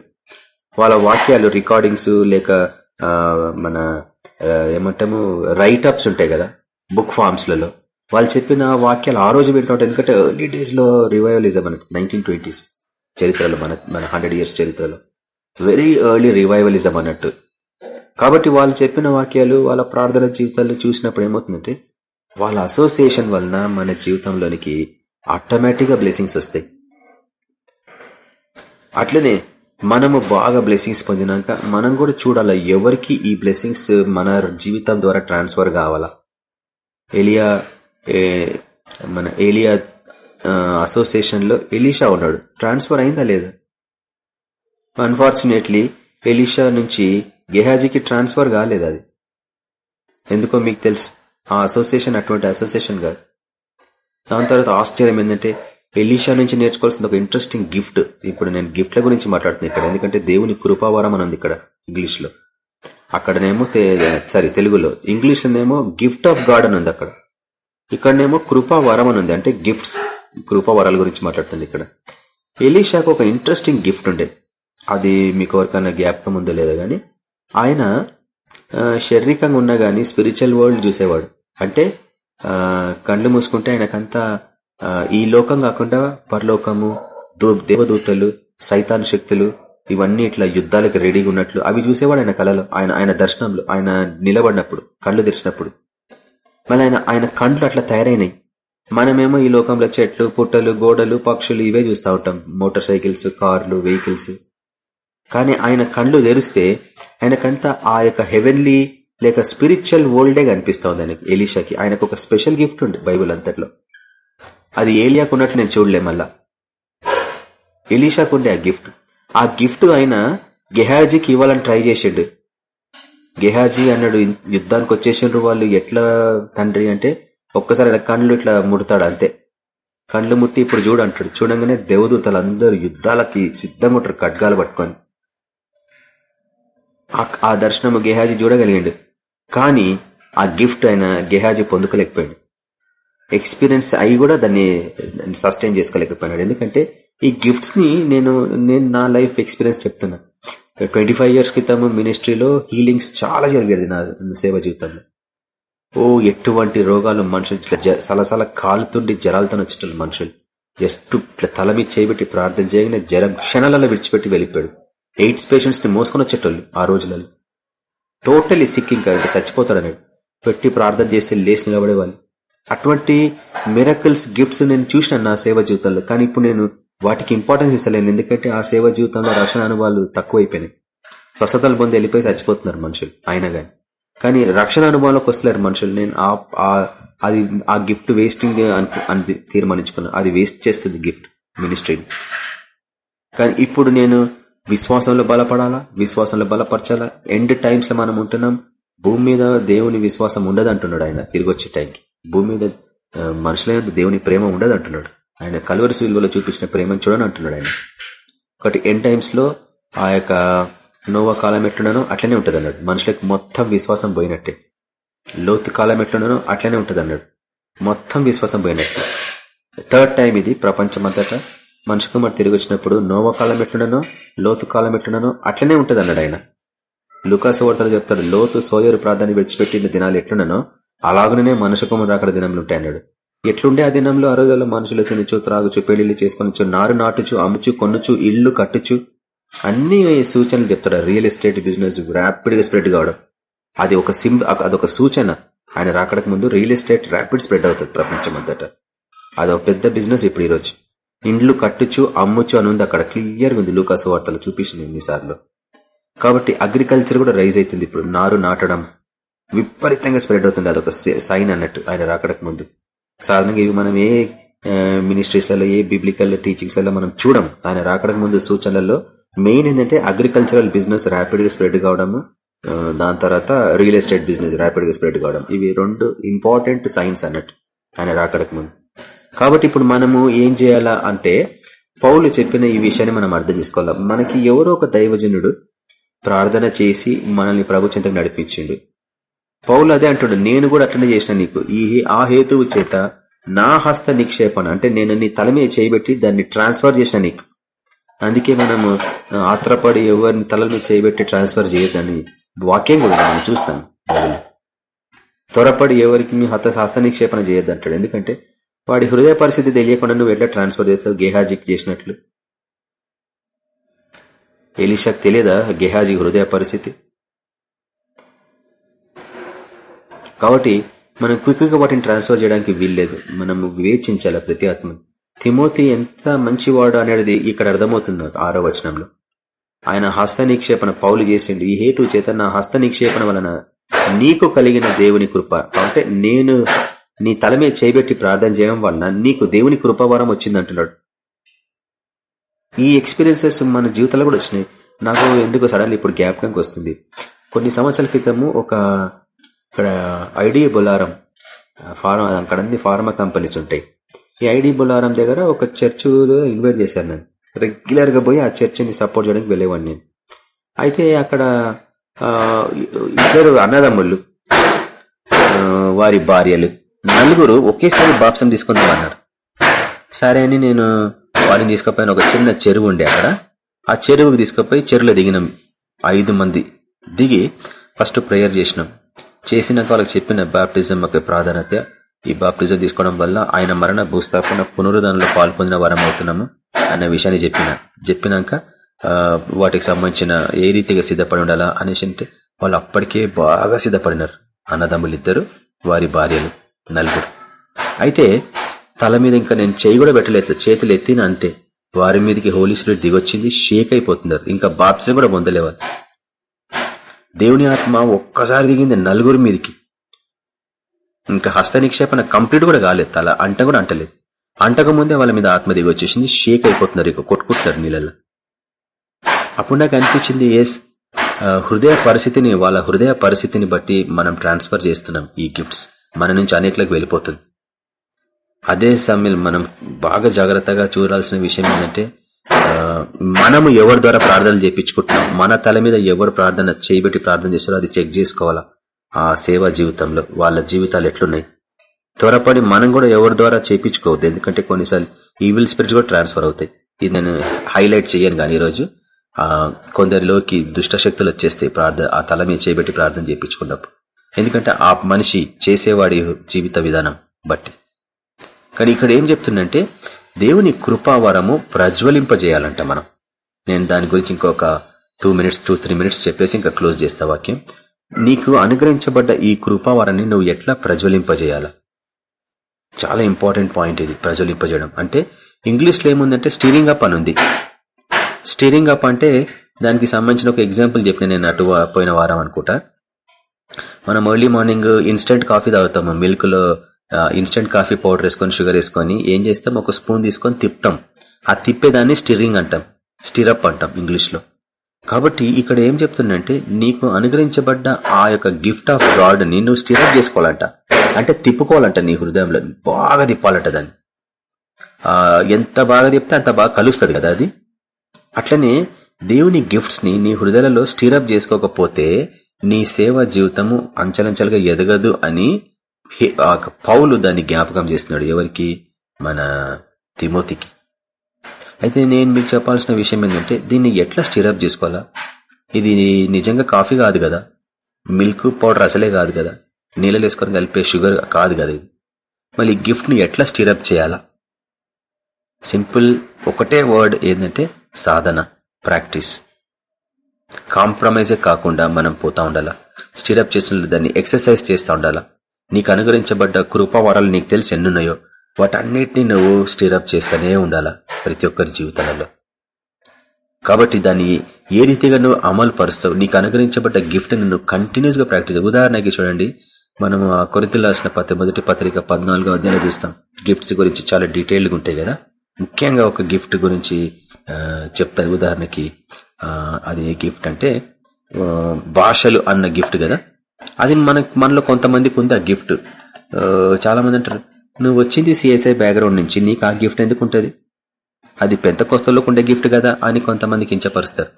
వాళ్ళ వాక్యాలు రికార్డింగ్స్ లేక మన ఏమంటాము రైట్ అప్స్ ఉంటాయి కదా బుక్ ఫార్మ్స్లలో. వాళ్ళు చెప్పిన వాక్యాలు ఆ రోజు వింటుంటారు ఎందుకంటే ఎర్లీ డేస్లో రివైవలిజం మనకి నైన్టీన్ ట్వంటీస్ చరిత్రలో మన మన హండ్రెడ్ ఇయర్స్ చరిత్రలో. వెరీ ఎర్లీ రివైవలిజం అన్నట్టు. కాబట్టి వాళ్ళు చెప్పిన వాక్యాలు వాళ్ళ ప్రార్థన జీవితాల్లో చూసినప్పుడు ఏమవుతుందంటే వాళ్ళ అసోసియేషన్ వలన మన జీవితంలోనికి ఆటోమేటిక్గా బ్లెస్సింగ్స్ వస్తాయి. అట్లనే మనము బాగా బ్లెస్సింగ్స్ పొందినాక మనం కూడా చూడాలా ఎవరికి ఈ బ్లెస్సింగ్స్ మన జీవితం ద్వారా ట్రాన్స్ఫర్ కావాలా? ఎలియా ఏ, మన ఏలియా అసోసియేషన్లో ఎలీషా ఉన్నాడు. ట్రాన్స్ఫర్ అయిందా లేదా? అన్ఫార్చునేట్లీ ఎలీషా నుంచి గెహాజీకి ట్రాన్స్ఫర్ కాలేదు అది. ఎందుకో మీకు తెలుసు ఆ అసోసియేషన్ అటువంటి అసోసియేషన్ కాదు. దాని తర్వాత ఆశ్చర్యం ఏంటంటే ఎలీషా నుంచి నేర్చుకోవాల్సిన ఒక ఇంట్రెస్టింగ్ గిఫ్ట్ ఇప్పుడు నేను గిఫ్ట్ల గురించి మాట్లాడుతున్నాను ఇక్కడ ఎందుకంటే దేవుని కృపావరం అని ఉంది ఇక్కడ ఇంగ్లీష్లో అక్కడనేమో సారీ తెలుగులో. ఇంగ్లీష్ లోనేమో గిఫ్ట్ ఆఫ్ గాడ్ అని ఉంది అక్కడ. ఇక్కడనేమో కృపావరం అని ఉంది అంటే గిఫ్ట్స్ కృపావరాల గురించి మాట్లాడుతుంది ఇక్కడ. ఎలీషాకు ఒక ఇంట్రెస్టింగ్ గిఫ్ట్ ఉండే. అది మీకు ఎవరికైనా జ్ఞాపకం ఉందో లేదో కానీ ఆయన శారీరకంగా ఉన్నా కానీ స్పిరిచువల్ వరల్డ్ చూసేవాడు. అంటే కళ్ళు మూసుకుంటే ఆయనకంతా ఈ లోకం కాకుండా పరలోకము దేవదూతలు సైతాన్ శక్తులు ఇవన్నీ ఇట్లా యుద్ధాలకు రెడీగా ఉన్నట్లు అవి చూసేవాడు ఆయన కళలో. ఆయన ఆయన దర్శనంలో ఆయన నిలబడినప్పుడు కళ్ళు తెరిచినప్పుడు. మళ్ళీ ఆయన ఆయన కండ్లు అట్లా తయారైనాయి. మనమేమో ఈ లోకంలో చెట్లు పుట్టలు గోడలు పక్షులు ఇవే చూస్తూ ఉంటాం. మోటార్ సైకిల్స్ కార్లు వెహికల్స్. కానీ ఆయన కళ్ళు తెరిస్తే ఆయనకంతా ఆ యొక్క హెవెన్లీ లేక స్పిరిచువల్ వరల్డే కనిపిస్తా ఉంది ఆయనకి ఎలీషాకి. ఆయనకు ఒక స్పెషల్ గిఫ్ట్ ఉంది బైబుల్ అంతట్లో. అది ఏలియాకు ఉన్నట్లు నేను చూడలే మళ్ళా. ఎలీషాకు ఉండే ఆ గిఫ్ట్ ఆ గిఫ్ట్ ఆయన గెహాజీకి ఇవ్వాలని ట్రై చేసిండు. గెహాజీ అన్నాడు యుద్ధానికి వచ్చేసిండ్రు వాళ్ళు ఎట్లా తండ్రి అంటే ఒక్కసారి ఆయన కళ్ళు ఇట్లా ముడతాడు అంతే. కళ్ళు ముట్టి ఇప్పుడు చూడు అంటాడు. చూడంగానే దేవదూతలు అందరూ యుద్ధాలకి సిద్ధంగా ఉంటారు ఖడ్గాలు పట్టుకొని. ఆ- ఆ దర్శనము గెహాజీ చూడగలిగాడు. కానీ ఆ గిఫ్ట్ ఆయన గెహాజీ పొందుకోలేకపోయాడు. ఎక్స్పీరియన్స్ అయి కూడా దాన్ని సస్టైన్ చేసుకోలేకపోయినాడు. ఎందుకంటే ఈ గిఫ్ట్స్ని నేను నేను నా లైఫ్ ఎక్స్పీరియన్స్ చెప్తున్నా. ట్వంటీ ఫైవ్ ఇయర్స్ క్రితం మినిస్ట్రీలో హీలింగ్స్ చాలా జరిగేది నా సేవ జీవితంలో. ఓ ఎటువంటి రోగాలు మనుషులు ఇట్లా జ- సలసల కాలుతుండి జ్వరాలతో వచ్చేటోళ్ళు మనుషులు. జస్ట్ ఇట్లా తల మీద చేయబెట్టి ప్రార్థన చేయగానే జ్వరం క్షణాలలో విడిచిపెట్టి వెళ్ళిపోయాడు. ఎయిడ్స్ పేషెంట్స్ని మోసుకొని వచ్చేటోళ్ళు ఆ రోజులలో. టోటలీ సిక్ ఇంకా ఇంకా చచ్చిపోతాడు పెట్టి ప్రార్థన చేస్తే లేచి నిలబడేవాళ్ళు. అటువంటి మిరకల్స్ గిఫ్ట్స్ నేను చూసినాను నా సేవ జీవితంలో. కానీ ఇప్పుడు నేను వాటికి ఇంపార్టెన్స్ ఇస్తలేను. ఎందుకంటే ఆ సేవ జీవితంలో రక్షణ అనుభవాలు తక్కువైపోయినాయి. స్వస్థతలు పొంది వెళ్ళిపోయి చచ్చిపోతున్నారు మనుషులు అయినా కానీ కానీ రక్షణ అనుభవంలోకి వస్తలేరు మనుషులు. నేను ఆ- అది ఆ గిఫ్ట్ వేస్టింగ్ అని తీర్మానించుకున్నాను అది వేస్ట్ చేస్తుంది గిఫ్ట్ మినిస్ట్రీని. కానీ ఇప్పుడు నేను విశ్వాసంలో బలపడాలా? విశ్వాసంలో బలపరచాలా? ఎండ్ టైమ్స్లో మనం ఉంటున్నాం. భూమి మీద దేవుని విశ్వాసం ఉండదు అంటున్నాడు ఆయన తిరిగి వచ్చే టైంకి. భూమి మీద మనుషుల దేవుని ప్రేమ ఉండదు అంటున్నాడు ఆయన కలువరి విలువలో చూపించిన ప్రేమను చూడని అంటున్నాడు ఆయన. ఒకటి ఎన్ టైమ్స్లో ఆ యొక్క నోవా కాలం ఎట్లున్నానో అట్లనే ఉంటుంది అన్నాడు మనుషులకు మొత్తం విశ్వాసం పోయినట్టే. లోతు కాలం ఎట్లున్నానో అట్లనే ఉంటుంది అన్నాడు మొత్తం విశ్వాసం పోయినట్టే. థర్డ్ టైం ఇది ప్రపంచమంతటా. మనిషి కుమార్ తిరిగి వచ్చినప్పుడు నోవా కాలం ఎట్లున్నానో లోతు కాలం ఎట్లున్నానో అట్లనే ఉంటుంది అన్నాడు ఆయన. లుకాసు వార్తలు చెప్తాడు లోతు సోయరు ప్రార్థన విడిచిపెట్టిన దినాలు ఎట్లున్నానో అలాగనే మనుషు కుమార్ అక్కడ దినంలో ఉంటాయి అన్నాడు. ఎట్లుండే ఆ దినంలో ఆ రోజుల్లో మనుషులు తినచ్చు త్రాగుచు పెళ్ళిళ్ళు చేసుకొనొచ్చు నారు నాటుచు అమ్ముచు కొనుచు ఇల్లు కట్టుచు అన్ని సూచనలు చెప్తాడు రియల్ ఎస్టేట్ బిజినెస్ ర్యాపిడ్గా స్ప్రెడ్ కావడం. అది ఒక సిమ్ అదొక సూచన. ఆయన రాకడకు ముందు రియల్ ఎస్టేట్ ర్యాపిడ్ స్ప్రెడ్ అవుతుంది ప్రపంచం అంతటా అదొక పెద్ద బిజినెస్ ఇప్పుడు ఈరోజు. ఇండ్లు కట్టుచు అమ్ముచు అని ఉంది అక్కడ క్లియర్గా ఉంది. లూకాసు వార్తలు చూపించింది ఎన్నిసార్లు. కాబట్టి అగ్రికల్చర్ కూడా రైజ్ అవుతుంది ఇప్పుడు. నారు నాటడం విపరీతంగా స్ప్రెడ్ అవుతుంది. అదొక సైన్ అన్నట్టు ఆయన రాకడకు ముందు. సాధారణంగా ఇవి మనం ఏ మినిస్ట్రీస్లలో ఏ బిబ్లికల్ టీచింగ్స్లలో మనం చూడం. ఆయన రాకడకు ముందు సూచనలలో మెయిన్ ఏంటంటే అగ్రికల్చరల్ బిజినెస్ ర్యాపిడ్గా స్ప్రెడ్ కావడము దాని తర్వాత రియల్ ఎస్టేట్ బిజినెస్ ర్యాపిడ్గా స్ప్రెడ్ కావడం. ఇవి రెండు ఇంపార్టెంట్ సైన్స్ అన్నట్టు ఆయన రాకడకు ముందు. కాబట్టి ఇప్పుడు మనము ఏం చేయాలా అంటే పౌలు చెప్పిన ఈ విషయాన్ని మనం అర్థం చేసుకోవాలి. మనకి ఎవరో ఒక దైవజనుడు ప్రార్థన చేసి మనల్ని ప్రభు చెంతకు నడిపించిండు. పౌలు అదే అంటాడు నేను కూడా అట్లనే చేసిన నీకు. ఈ ఆ హేతువు చేత నా హస్త నిక్షేపణ అంటే నేను నీ తల మీద చేయబెట్టి దాన్ని ట్రాన్స్ఫర్ చేసిన నీకు. అందుకే మనము ఆత్రపడి ఎవరిని తల మీద చేయబెట్టి ట్రాన్స్ఫర్ చేయొద్దని వాక్యం కూడా మనం చూస్తాం. త్వరపడి ఎవరికి మీ హస్త హస్త నిక్షేపణ చేయొద్దు అంటాడు ఎందుకంటే వాడి హృదయ పరిస్థితి తెలియకుండా నువ్వు ఎట్లా ట్రాన్స్ఫర్ చేస్తావు? గేహాజీకి చేసినట్లు. ఎలీషాకు తెలియదా గెహాజీ హృదయ పరిస్థితి? కాబట్టి మనం క్విక్గా వాటిని ట్రాన్స్ఫర్ చేయడానికి వీల్లేదు. మనం వివేచించాలి ప్రతి ఆత్మ తిమోతి ఎంత మంచివాడు అనేది ఇక్కడ అర్థమవుతుంది ఆరో వచనంలో. ఆయన హస్త నిక్షేపణ పౌలు చేసిండు. ఈ హేతు చేత నా హస్త నిక్షేపణ వలన నీకు కలిగిన దేవుని కృప. అంటే నేను నీ తల మీద చేయబెట్టి ప్రార్థన చేయడం వలన నీకు దేవుని కృపవరం వచ్చింది అంటున్నాడు ఈ ఎక్స్పీరియన్సెస్ మన జీవితంలో కూడా వచ్చినాయి. నాకు ఎందుకు సడన్లీ ఇప్పుడు జ్ఞాపకంకి వస్తుంది. కొన్ని సంవత్సరాల క్రితము ఒక ఇక్కడ ఐడి బొలారం ఫార్మా అక్కడ అన్ని ఫార్మా కంపెనీస్ ఉంటాయి. ఈ ఐడి బొలారం దగ్గర ఒక చర్చ్లో ఇన్వైట్ చేశాను నేను. రెగ్యులర్గా పోయి ఆ చర్చిని సపోర్ట్ చేయడానికి వెళ్ళేవాడిని నేను. అయితే అక్కడ ఇద్దరు అన్నదమ్ముళ్ళు వారి భార్యలు నలుగురు ఒకేసారి బాప్సం తీసుకుందాం అన్నారు సరే అని నేను వాడిని తీసుకుపోయిన ఒక చిన్న చెరువు ఉండే అక్కడ. ఆ చెరువుకి తీసుకుపోయి చెరువులో దిగినాం. ఐదు మంది దిగి ఫస్ట్ ప్రేయర్ చేసినాం. చేసినాక వాళ్ళకి చెప్పిన బాప్టిజం యొక్క ప్రాధాన్యత. ఈ బాప్టిజం తీసుకోవడం వల్ల ఆయన మరణ భూస్థాపన పునరుద్ధరణలో పాల్పొందిన వరం అవుతున్నాము అన్న విషయాన్ని చెప్పిన. చెప్పినాక వాటికి సంబంధించిన ఏ రీతిగా సిద్ధపడి ఉండాలా అనేసి అంటే వాళ్ళు అప్పటికే బాగా సిద్ధపడినారు. అన్నదమ్ములు ఇద్దరు వారి భార్యలు. నలుగురు. అయితే తల మీద ఇంకా నేను చేయి కూడా పెట్టలేదు. చేతులు ఎత్తిన అంతే. వారి మీదకి హోలీ స్పిరిట్ దిగొచ్చింది. షేక్ అయిపోతున్నారు. ఇంకా బాప్సం కూడా పొందలేవారు. దేవుని ఆత్మ ఒక్కసారి దిగింది నలుగురి మీదకి. ఇంకా హస్త నిక్షేపణ కంప్లీట్ కూడా కాలేదు. తల అంట కూడా అంటలేదు. అంటకముందే వాళ్ళ మీద ఆత్మ దిగి వచ్చేసింది షేక్ అయిపోతున్నారు. ఇక కొట్టుకుంటున్నారు నీళ్ళల్లో. అప్పుడు నాకు అనిపించింది ఎస్ హృదయ పరిస్థితిని వాళ్ళ హృదయ పరిస్థితిని బట్టి మనం ట్రాన్స్ఫర్ చేస్తున్నాం ఈ గిఫ్ట్స్. మన నుంచి అనేకలకు వెళ్ళిపోతుంది. అదే సమయం మనం బాగా జాగ్రత్తగా చూడాల్సిన విషయం ఏంటంటే మనము ఎవరి ద్వారా ప్రార్థనలు చేయించుకుంటున్నాం మన తల మీద ఎవరు ప్రార్థన చేయబెట్టి ప్రార్థన చేస్తారో అది చెక్ చేసుకోవాలా? ఆ సేవా జీవితంలో వాళ్ళ జీవితాలు ఎట్లున్నాయి? త్వరపడి మనం కూడా ఎవరి ద్వారా చేయించుకోవద్దు ఎందుకంటే కొన్నిసార్లు ఈవిల్ స్పిరిట్స్ కూడా ట్రాన్స్ఫర్ అవుతాయి. ఇది నేను హైలైట్ చేయను కానీ ఈరోజు కొందరిలోకి దుష్ట శక్తులు వచ్చేస్తాయి ప్రార్థన ఆ తల మీద చేయబెట్టి ప్రార్థన చేయించుకున్నప్పుడు ఎందుకంటే ఆ మనిషి చేసేవాడి జీవిత విధానం బట్టి. కానీ ఇక్కడ ఏం చెప్తుందంటే దేవుని కృపావరము ప్రజ్వలింపజేయాలంట మనం. నేను దాని గురించి ఇంకొక two minutes two three minutes చెప్పేసి ఇంకా క్లోజ్ చేస్తా వాక్యం. నీకు అనుగ్రహించబడ్డ ఈ కృపావరాన్ని నువ్వు ఎట్లా ప్రజ్వలింపజేయాలా? చాలా ఇంపార్టెంట్ పాయింట్ ఇది ప్రజ్వలింపజేయడం. అంటే ఇంగ్లీష్లో ఏముందంటే స్టీరింగ్ అప్ అని ఉంది. స్టీరింగ్ అప్ అంటే దానికి సంబంధించిన ఒక ఎగ్జాంపుల్ చెప్పిన నేను అటు పోయిన వారం అనుకుంటా. మనం ఎర్లీ మార్నింగ్ ఇన్స్టెంట్ కాఫీ తాగుతాము మిల్క్లో ఇన్స్టెంట్ కాఫీ పౌడర్ వేసుకొని షుగర్ వేసుకొని ఏం చేస్తాం? ఒక స్పూన్ తీసుకొని తిప్పుతాం. ఆ తిప్పేదాన్ని స్టిరింగ్ అంటాం. స్టిరప్ అంటాం ఇంగ్లీష్లో. కాబట్టి ఇక్కడ ఏం చెప్తుందంటే నీకు అనుగ్రహించబడ్డ ఆ యొక్క గిఫ్ట్ ఆఫ్ గాడ్ని నువ్వు స్టిరప్ చేసుకోవాలంట. అంటే తిప్పుకోవాలంట నీ హృదయంలో. బాగా తిప్పాలంట దాన్ని. ఎంత బాగా తిప్పితే అంత బాగా కలుస్తుంది కదా అది. అట్లనే దేవుని గిఫ్ట్స్ని నీ హృదయాలలో స్టీరప్ చేసుకోకపోతే నీ సేవా జీవితము అంచలంచలుగా ఎదగదు అని పౌలు దాన్ని జ్ఞాపకం చేస్తున్నాడు ఎవరికి? మన తిమోతికి. అయితే నేను మీకు చెప్పాల్సిన విషయం ఏంటంటే దీన్ని ఎట్లా స్టిరప్ చేసుకోవాలా? ఇది నిజంగా కాఫీ కాదు కదా? మిల్క్ పౌడర్ అసలే కాదు కదా? నీళ్ళలో వేసుకొని కలిపే షుగర్ కాదు కదా ఇది? మళ్ళీ గిఫ్ట్ని ఎట్లా స్టిరప్ చేయాలా? సింపుల్ ఒకటే వర్డ్ ఏంటంటే సాధన ప్రాక్టీస్. కాంప్రమైజే కాకుండా మనం పోతా ఉండాలా? స్టీరప్ చేసిన దాన్ని ఎక్సర్సైజ్ చేస్తూ ఉండాలా? నీకు అనుగ్రహించబడ్డ కృపావరాలు నీకు తెలిసి ఎన్నున్నాయో వాటన్నిటిని నువ్వు స్టీరప్ చేస్తూనే ఉండాలా ప్రతి ఒక్కరి జీవితాలలో? కాబట్టి దాన్ని ఏ రీతిగా నువ్వు అమలు పరుస్తావు? నీకు అనుగ్రహించబడ్డ గిఫ్ట్ నువ్వు కంటిన్యూస్గా ప్రాక్టీస్ ఉదాహరణకి చూడండి. మనం ఆ కొరితలు రాసిన పత్రిక మొదటి పత్రిక పద్నాలుగో అధ్యాయంలో చూస్తాం. గిఫ్ట్స్ గురించి చాలా డీటెయిల్గా ఉంటాయి కదా? ముఖ్యంగా ఒక గిఫ్ట్ గురించి చెప్తారు ఉదాహరణకి అది ఏ గిఫ్ట్ అంటే భాషలు అన్న గిఫ్ట్ కదా. అది మన మనలో కొంతమందికి ఉంది ఆ గిఫ్ట్ చాలా మంది అంటారు నువ్వు వచ్చింది సిఎస్ఐ బ్యాక్గ్రౌండ్ నుంచి నీకు ఆ గిఫ్ట్ ఎందుకు ఉంటుంది? అది పెద్ద కొస్తలోకి ఉండే గిఫ్ట్ కదా అని కొంతమంది కించపరుస్తారు.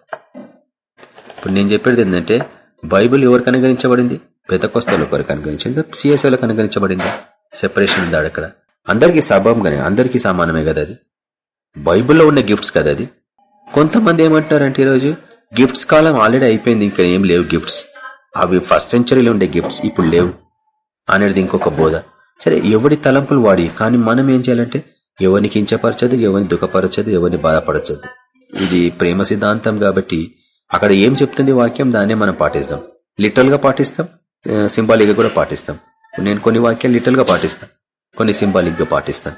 ఇప్పుడు నేను చెప్పేది ఏంటంటే బైబుల్ ఎవరికి అనుగ్రహించబడింది? పెద్ద కొస్తలో కొరకు అనుగ్రహించింది. సిఎస్ఐలకు అనుగ్రహించబడింది? సెపరేషన్ ఉంది అక్కడ? అందరికీ సభంగానే అందరికీ సమానమే కదా అది. బైబుల్లో ఉన్న గిఫ్ట్స్ కదా అది. కొంతమంది ఏమంటున్నారంటే ఈరోజు గిఫ్ట్స్ కాలం ఆల్రెడీ అయిపోయింది ఇంకా ఏం లేవు గిఫ్ట్స్. అవి ఫస్ట్ సెంచరీలో ఉండే గిఫ్ట్స్ ఇప్పుడు లేవు అనేది ఇంకొక బోధ. సరే ఎవడి తలంపులు వాడి? కానీ మనం ఏం చేయాలంటే ఎవరిని కించపరచదు ఎవరిని దుఃఖపరచదు ఎవరిని బాధపరచదు. ఇది ప్రేమ సిద్ధాంతం కాబట్టి అక్కడ ఏం చెప్తుంది వాక్యం దాన్నే మనం పాటిస్తాం. లిటరల్గా పాటిస్తాం సింబాలిక్గా కూడా పాటిస్తాం. నేను కొన్ని వాక్యాలు లిటరల్గా పాటిస్తాను కొన్ని సింబాలిక్గా పాటిస్తాను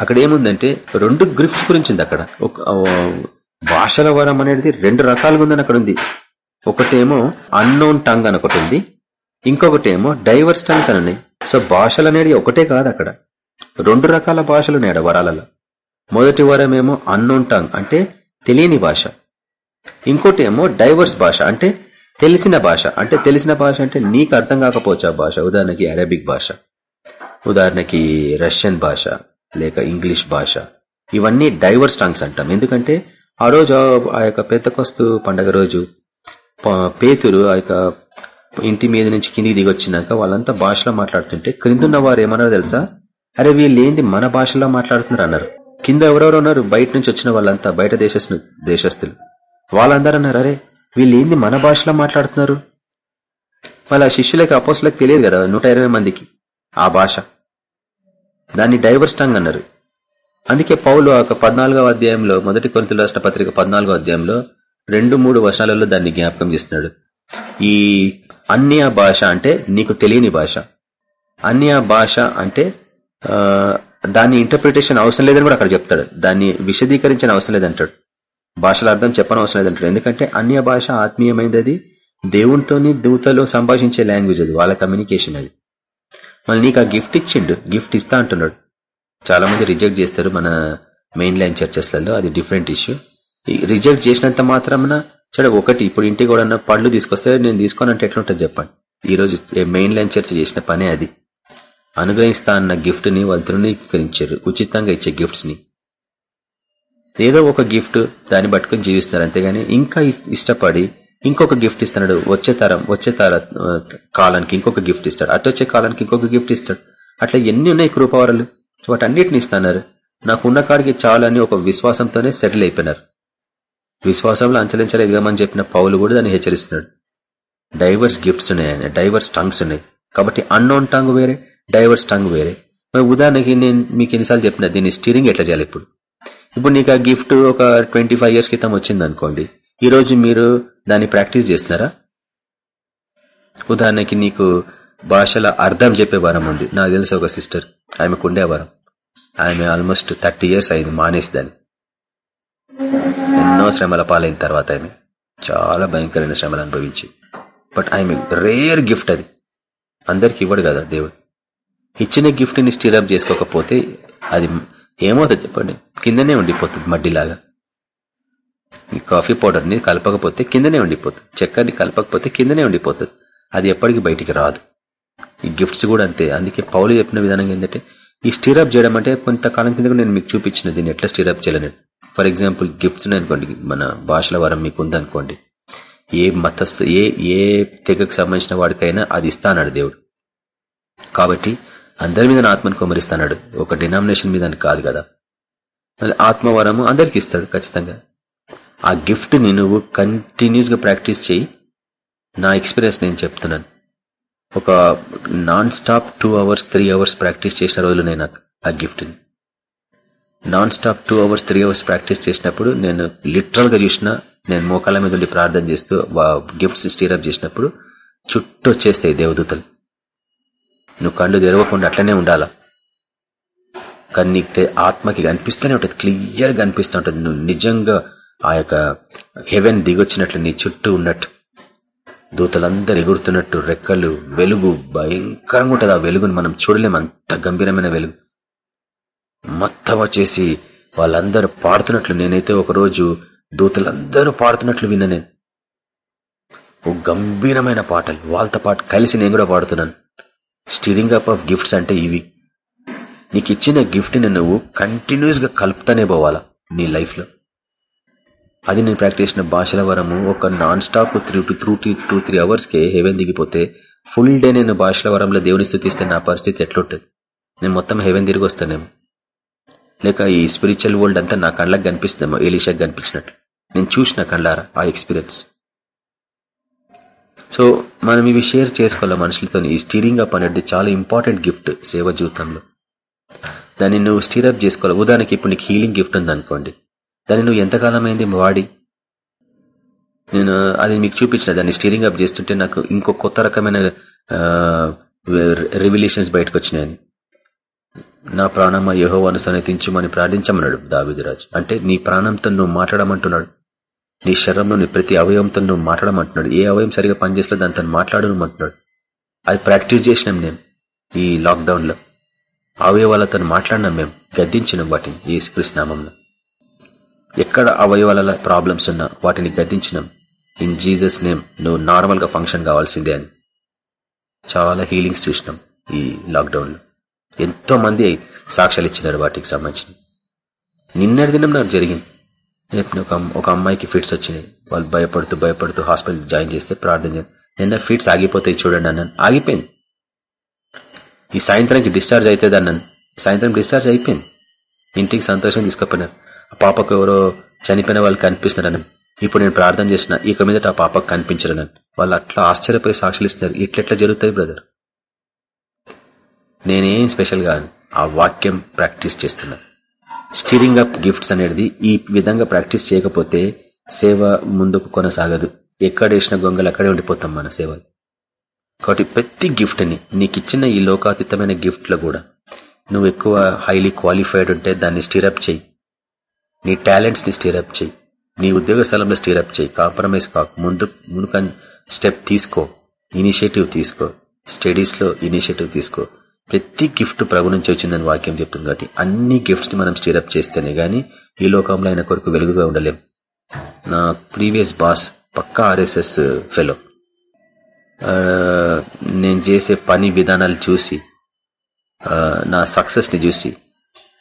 అక్కడ ఏముందంటే రెండు గ్రిఫ్ట్స్ గురించి ఉంది అక్కడ. ఒక భాషల వరం అనేది రెండు రకాలుగా ఉందని అక్కడ ఉంది. ఒకటేమో అన్నోన్ టంగ్ అని ఒకటి ఉంది. ఇంకొకటి ఏమో డైవర్స్ టంగ్స్ అని ఉన్నాయి. సో భాషలు అనేది ఒకటే కాదు అక్కడ. రెండు రకాల భాషలు ఉన్నాయి వరాలలో. మొదటి వరం ఏమో అన్నోన్ టంగ్ అంటే తెలియని భాష. ఇంకోటి ఏమో డైవర్స్ భాష అంటే తెలిసిన భాష. అంటే తెలిసిన భాష అంటే నీకు అర్థం కాకపోవచ్చు ఆ భాష. ఉదాహరణకి అరబిక్ భాష. ఉదాహరణకి రష్యన్ భాష. లేక ఇంగ్లీష్ భాష. ఇవన్నీ డైవర్స్ టంగ్స్ అంటాం. ఎందుకంటే ఆ రోజు ఆ యొక్క పెద్దకొస్తు పండగ రోజు పేతురు ఆ యొక్క ఇంటి మీద నుంచి కిందికి దిగొచ్చినాక వాళ్ళంతా భాషలో మాట్లాడుతుంటే క్రిందున్న వారు ఏమన్నారు తెలుసా? అరే వీళ్ళు ఏంది మన భాషలో మాట్లాడుతున్నారు అన్నారు. కింద ఎవరెవరు ఉన్నారు? బయట నుంచి వచ్చిన వాళ్ళంతా బయట దేశస్థు దేశస్తులు వాళ్ళందరూ అన్నారు అరే వీళ్ళు ఏంది మన భాషలో మాట్లాడుతున్నారు? వాళ్ళ శిష్యులకి అపోసులకు తెలియదు కదా నూట మందికి ఆ భాష. దాన్ని డైవర్స్ టంగ్ అన్నారు. అందుకే పౌలు ఒక పద్నాలుగవ అధ్యాయంలో మొదటి కొరింతలు రాష్ట్ర పత్రిక పద్నాలుగో అధ్యాయంలో రెండు మూడు వర్షాలలో దాన్ని జ్ఞాపకం చేస్తున్నాడు. ఈ అన్య భాష అంటే నీకు తెలియని భాష. అన్య భాష అంటే దాని ఇంటర్ప్రిటేషన్ అవసరం లేదని కూడా అక్కడ చెప్తాడు. దాన్ని విశదీకరించిన అవసరం లేదంటాడు. భాషల అర్థం చెప్పని అవసరం లేదంటాడు. ఎందుకంటే అన్య భాష ఆత్మీయమైనది దేవునితోని దూతలో సంభాషించే లాంగ్వేజ్ అది వాళ్ళ కమ్యూనికేషన్ అది. మళ్ళీ నీకు ఆ గిఫ్ట్ ఇచ్చిండు. గిఫ్ట్ ఇస్తా అంటున్నాడు. చాలా మంది రిజెక్ట్ చేస్తారు మన మెయిన్ లైన్ చర్చెస్లలో. అది డిఫరెంట్ ఇష్యూ. రిజెక్ట్ చేసినంత మాత్రమున చూడ ఒకటి ఇప్పుడు ఇంటికి కూడా పళ్ళు తీసుకొస్తే నేను తీసుకోనంటే ఎట్లుంటుంది చెప్పండి. ఈ రోజు మెయిన్ లైన్ చర్చ చేసిన పనే అది. అనుగ్రహిస్తా అన్న గిఫ్ట్ని వాళ్ళు తృణీకరించారు. ఉచితంగా ఇచ్చే గిఫ్ట్స్ని ఏదో ఒక గిఫ్ట్ దాన్ని పట్టుకుని జీవిస్తారు అంతేగాని ఇంకా ఇష్టపడి ఇంకొక గిఫ్ట్ ఇస్తున్నాడు. వచ్చే తరం వచ్చే తర కాలానికి ఇంకొక గిఫ్ట్ ఇస్తాడు. అటు వచ్చే కాలానికి ఇంకొక గిఫ్ట్ ఇస్తాడు. అట్లా ఎన్ని ఉన్నాయి కృపవరాలు? వాటన్నిటిని ఇస్తున్నారు. నాకు ఉన్న కాడికి చాలని ఒక విశ్వాసంతోనే సెటిల్ అయిపోయినారు. విశ్వాసంలో అంచలించలేదుగామని చెప్పిన పౌలు కూడా దాన్ని హెచ్చరిస్తున్నాడు. డైవర్స్ గిఫ్ట్స్ ఉన్నాయి డైవర్స్ టంగ్స్ ఉన్నాయి. కాబట్టి అన్నోన్ టంగ్ వేరే డైవర్స్ టంగ్ వేరే. మరి ఉదాహరణకి నేను మీకు ఎన్నిసార్లు చెప్పిన దీన్ని స్టీరింగ్ ఎట్లా చేయాలి ఇప్పుడు? ఇప్పుడు నీకు ఆ గిఫ్ట్ ఒక ట్వంటీ ఫైవ్ ఇయర్స్ క్రితం వచ్చింది అనుకోండి ఈ రోజు మీరు దాన్ని ప్రాక్టీస్ చేస్తున్నారా? ఉదాహరణకి నీకు భాషల అర్థం చెప్పే వరం ఉంది. నాకు తెలిసి ఒక సిస్టర్ ఆమెకు ఉండే వరం. ఆమె ఆల్మోస్ట్ థర్టీ ఇయర్స్ అయింది మానేసి దాన్ని. ఎన్నో శ్రమల పాలైన తర్వాత ఆమె చాలా భయంకరమైన శ్రమలు అనుభవించి. బట్ ఆమె రేర్ గిఫ్ట్ అది. అందరికి ఇవ్వడు కదా దేవుడు. ఇచ్చిన గిఫ్ట్ని స్టీరప్ చేసుకోకపోతే అది ఏమవుతుంది చెప్పండి? కిందనే ఉండిపోతుంది మడ్డిలాగా. ఈ కాఫీ పౌడర్ని కలపకపోతే కిందనే ఉండిపోతుంది. చక్కెరని కలపకపోతే కిందనే ఉండిపోతుంది. అది ఎప్పటికీ బయటికి రాదు. ఈ గిఫ్ట్స్ కూడా అంతే. అందుకే పౌలు చెప్పిన విధానం ఏంటంటే ఈ స్టీరప్ చేయడం అంటే కొంతకాలం కింద నేను మీకు చూపించిన దీన్ని ఎట్లా స్టీరప్ చేయాలని. ఫర్ ఎగ్జాంపుల్ గిఫ్ట్స్ అనుకోండి మన భాషల వరం మీకు ఉందనుకోండి ఏ మతస్థు ఏ ఏ తెగకు సంబంధించిన వాడికైనా అది ఇస్తానాడు దేవుడు. కాబట్టి అందరి మీద ఆత్మను కుమరిస్తాడు ఒక డినామినేషన్ మీద కాదు కదా. మళ్ళీ ఆత్మవరము అందరికి ఇస్తాడు ఖచ్చితంగా. ఆ గిఫ్ట్ని నువ్వు కంటిన్యూస్గా ప్రాక్టీస్ చేయి. నా ఎక్స్పీరియన్స్ నేను చెప్తున్నాను. ఒక nonstop two hours three hours practice చేసిన రోజులు నేను ఆ గిఫ్ట్ని nonstop two hours three hours practice చేసినప్పుడు నేను లిటరల్గా చూసిన నేను మోకాల మీద ఉండి ప్రార్థన చేస్తూ గిఫ్ట్స్ స్టీరప్ చేసినప్పుడు చుట్టూ వచ్చేస్తాయి దేవదూతలు. నువ్వు కళ్ళు తెరవకుండా అట్లనే ఉండాలా? కానీ నీకు ఆత్మకి కనిపిస్తూనే ఉంటుంది క్లియర్గా కనిపిస్తూ ఉంటుంది. నువ్వు నిజంగా ఆ యొక్క హెవెన్ దిగొచ్చినట్లు నీ చుట్టూ ఉన్నట్టు దూతలందరూ ఎగురుతున్నట్టు రెక్కలు వెలుగు భయంకరంగా ఉంటుంది. ఆ వెలుగుని మనం చూడలేం. అంత గంభీరమైన వెలుగు. మొత్తం వచ్చేసి వాళ్ళందరూ పాడుతున్నట్లు నేనైతే ఒకరోజు దూతలందరూ పాడుతున్నట్లు విన్నా నేను. ఓ గంభీరమైన పాటలు. వాళ్ళతో పాటు కలిసి నేను కూడా పాడుతున్నాను. స్టీరింగ్ అప్ ఆఫ్ గిఫ్ట్స్ అంటే ఇవి. నీకు ఇచ్చిన గిఫ్ట్ని నువ్వు కంటిన్యూస్గా కలుపుతానే పోవాలా నీ లైఫ్లో? అది నేను ప్రాక్టీస్ చేసిన భాషల వరము ఒక nonstop three to through two three అవర్స్కే heaven దిగిపోతే ఫుల్ డే నేను భాషల వరంలో దేవుని స్థుతిస్తే నా పరిస్థితి ఎట్లుంటుంది? నేను మొత్తం హెవెన్ తిరిగి వస్తానేమో. లేక ఈ స్పిరిచువల్ వరల్డ్ అంతా నా కళ్ళకి కనిపిస్తుందేమో ఏలిషాకి కనిపించినట్లు. నేను చూసిన కళ్ళారా ఆ ఎక్స్పీరియన్స్ సో మనం ఇవి షేర్ చేసుకోవాలి మనుషులతో ఈ స్టీరింగ్ అప్ అనేది చాలా ఇంపార్టెంట్ గిఫ్ట్ సేవ జీవితంలో. దాన్ని నువ్వు స్టీరప్ చేసుకోవాలి? ఉదాహరణకి ఇప్పుడు నీకు హీలింగ్ గిఫ్ట్ ఉంది అనుకోండి దాన్ని నువ్వు ఎంతకాలమైంది వాడి? నేను అది మీకు చూపించిన దాన్ని స్టీరింగ్ అప్ చేస్తుంటే నాకు ఇంకో కొత్త రకమైన రివిలేషన్స్ బయటకు వచ్చినాయని నా ప్రాణమ యహోవాను సన్నిధించుమని ప్రార్థించమన్నాడు దావిదిరాజు. అంటే నీ ప్రాణంతో నువ్వు మాట్లాడమంటున్నాడు. నీ శరీరంలోని ప్రతి అవయవంతో నువ్వు మాట్లాడమంటున్నాడు. ఏ అవయం సరిగా పనిచేసలేదు దాంతో మాట్లాడమంటున్నాడు. అది ప్రాక్టీస్ చేసినాం నేను ఈ లాక్డౌన్లో అవయవాలతో మాట్లాడినాం మేము. గద్దించినాం వాటిని ఈ కృష్ణనామంలో ఎక్కడ అవయవాల ప్రాబ్లమ్స్ ఉన్నా వాటిని గద్దించినాం. ఇన్ జీసస్ నేమ్ నువ్వు నార్మల్గా ఫంక్షన్ కావాల్సిందే అని. చాలా హీలింగ్స్ చూసినాం ఈ లాక్డౌన్లో. ఎంతో మంది సాక్ష్యాలు ఇచ్చినారు వాటికి సంబంధించి. నిన్నటి దినం నాకు జరిగింది. నేను ఒక అమ్మాయికి ఫిట్స్ వచ్చినాయి. వాళ్ళు భయపడుతూ భయపడుతూ హాస్పిటల్ జాయిన్ చేస్తే ప్రార్థన నిన్న ఫిట్స్ ఆగిపోతాయి చూడండి అన్నాను. ఆగిపోయింది. ఈ సాయంత్రానికి డిశ్చార్జ్ అవుతుంది అన్నాను. సాయంత్రం డిశ్చార్జ్ అయిపోయింది. ఇంటికి సంతోషం తీసుకుపోయినారు. పాపకు ఎవరో చనిపోయిన వాళ్ళు కనిపిస్తున్నారని. ఇప్పుడు నేను ప్రార్థన చేసిన ఇక మీదట ఆ పాపకు కనిపించరని. వాళ్ళు అట్లా ఆశ్చర్యపోయి సాక్షులు ఇస్తున్నారు. ఇట్లెట్లా జరుగుతాయి బ్రదర్? నేనేం స్పెషల్గా ఆ వాక్యం ప్రాక్టీస్ చేస్తున్నా. స్టీరింగ్ అప్ గిఫ్ట్స్ అనేది ఈ విధంగా ప్రాక్టీస్ చేయకపోతే సేవ ముందుకు కొనసాగదు. ఎక్కడేసిన గొంగలు అక్కడే ఉండిపోతాం మన సేవలు. కాబట్టి ప్రతి గిఫ్ట్ని నీకు ఇచ్చిన ఈ లోకాతీతమైన గిఫ్ట్లో కూడా నువ్వు ఎక్కువ హైలీ క్వాలిఫైడ్ ఉంటే దాన్ని స్టీరప్ చేయి. నీ టాలెంట్స్ని స్టీరప్ చేయి. నీ ఉద్యోగ స్థలంలో స్టీరప్ చేయి. కాంప్రమైజ్ కాకు. ముందు మునుక స్టెప్ తీసుకో. ఇనిషియేటివ్ తీసుకో. స్టడీస్లో ఇనిషియేటివ్ తీసుకో. ప్రతి గిఫ్ట్ ప్రభు నుంచి వచ్చిందని వాక్యం చెప్తుంది కాబట్టి అన్ని గిఫ్ట్స్ని మనం స్టీరప్ చేస్తేనే గానీ ఈ లోకంలో ఆయన కొరకు వెలుగుగా ఉండలేం. నా ప్రీవియస్ బాస్ పక్కా ఆర్ఎస్ఎస్ ఫెలో నేను చేసే పని విధానాలు చూసి నా సక్సెస్ని చూసి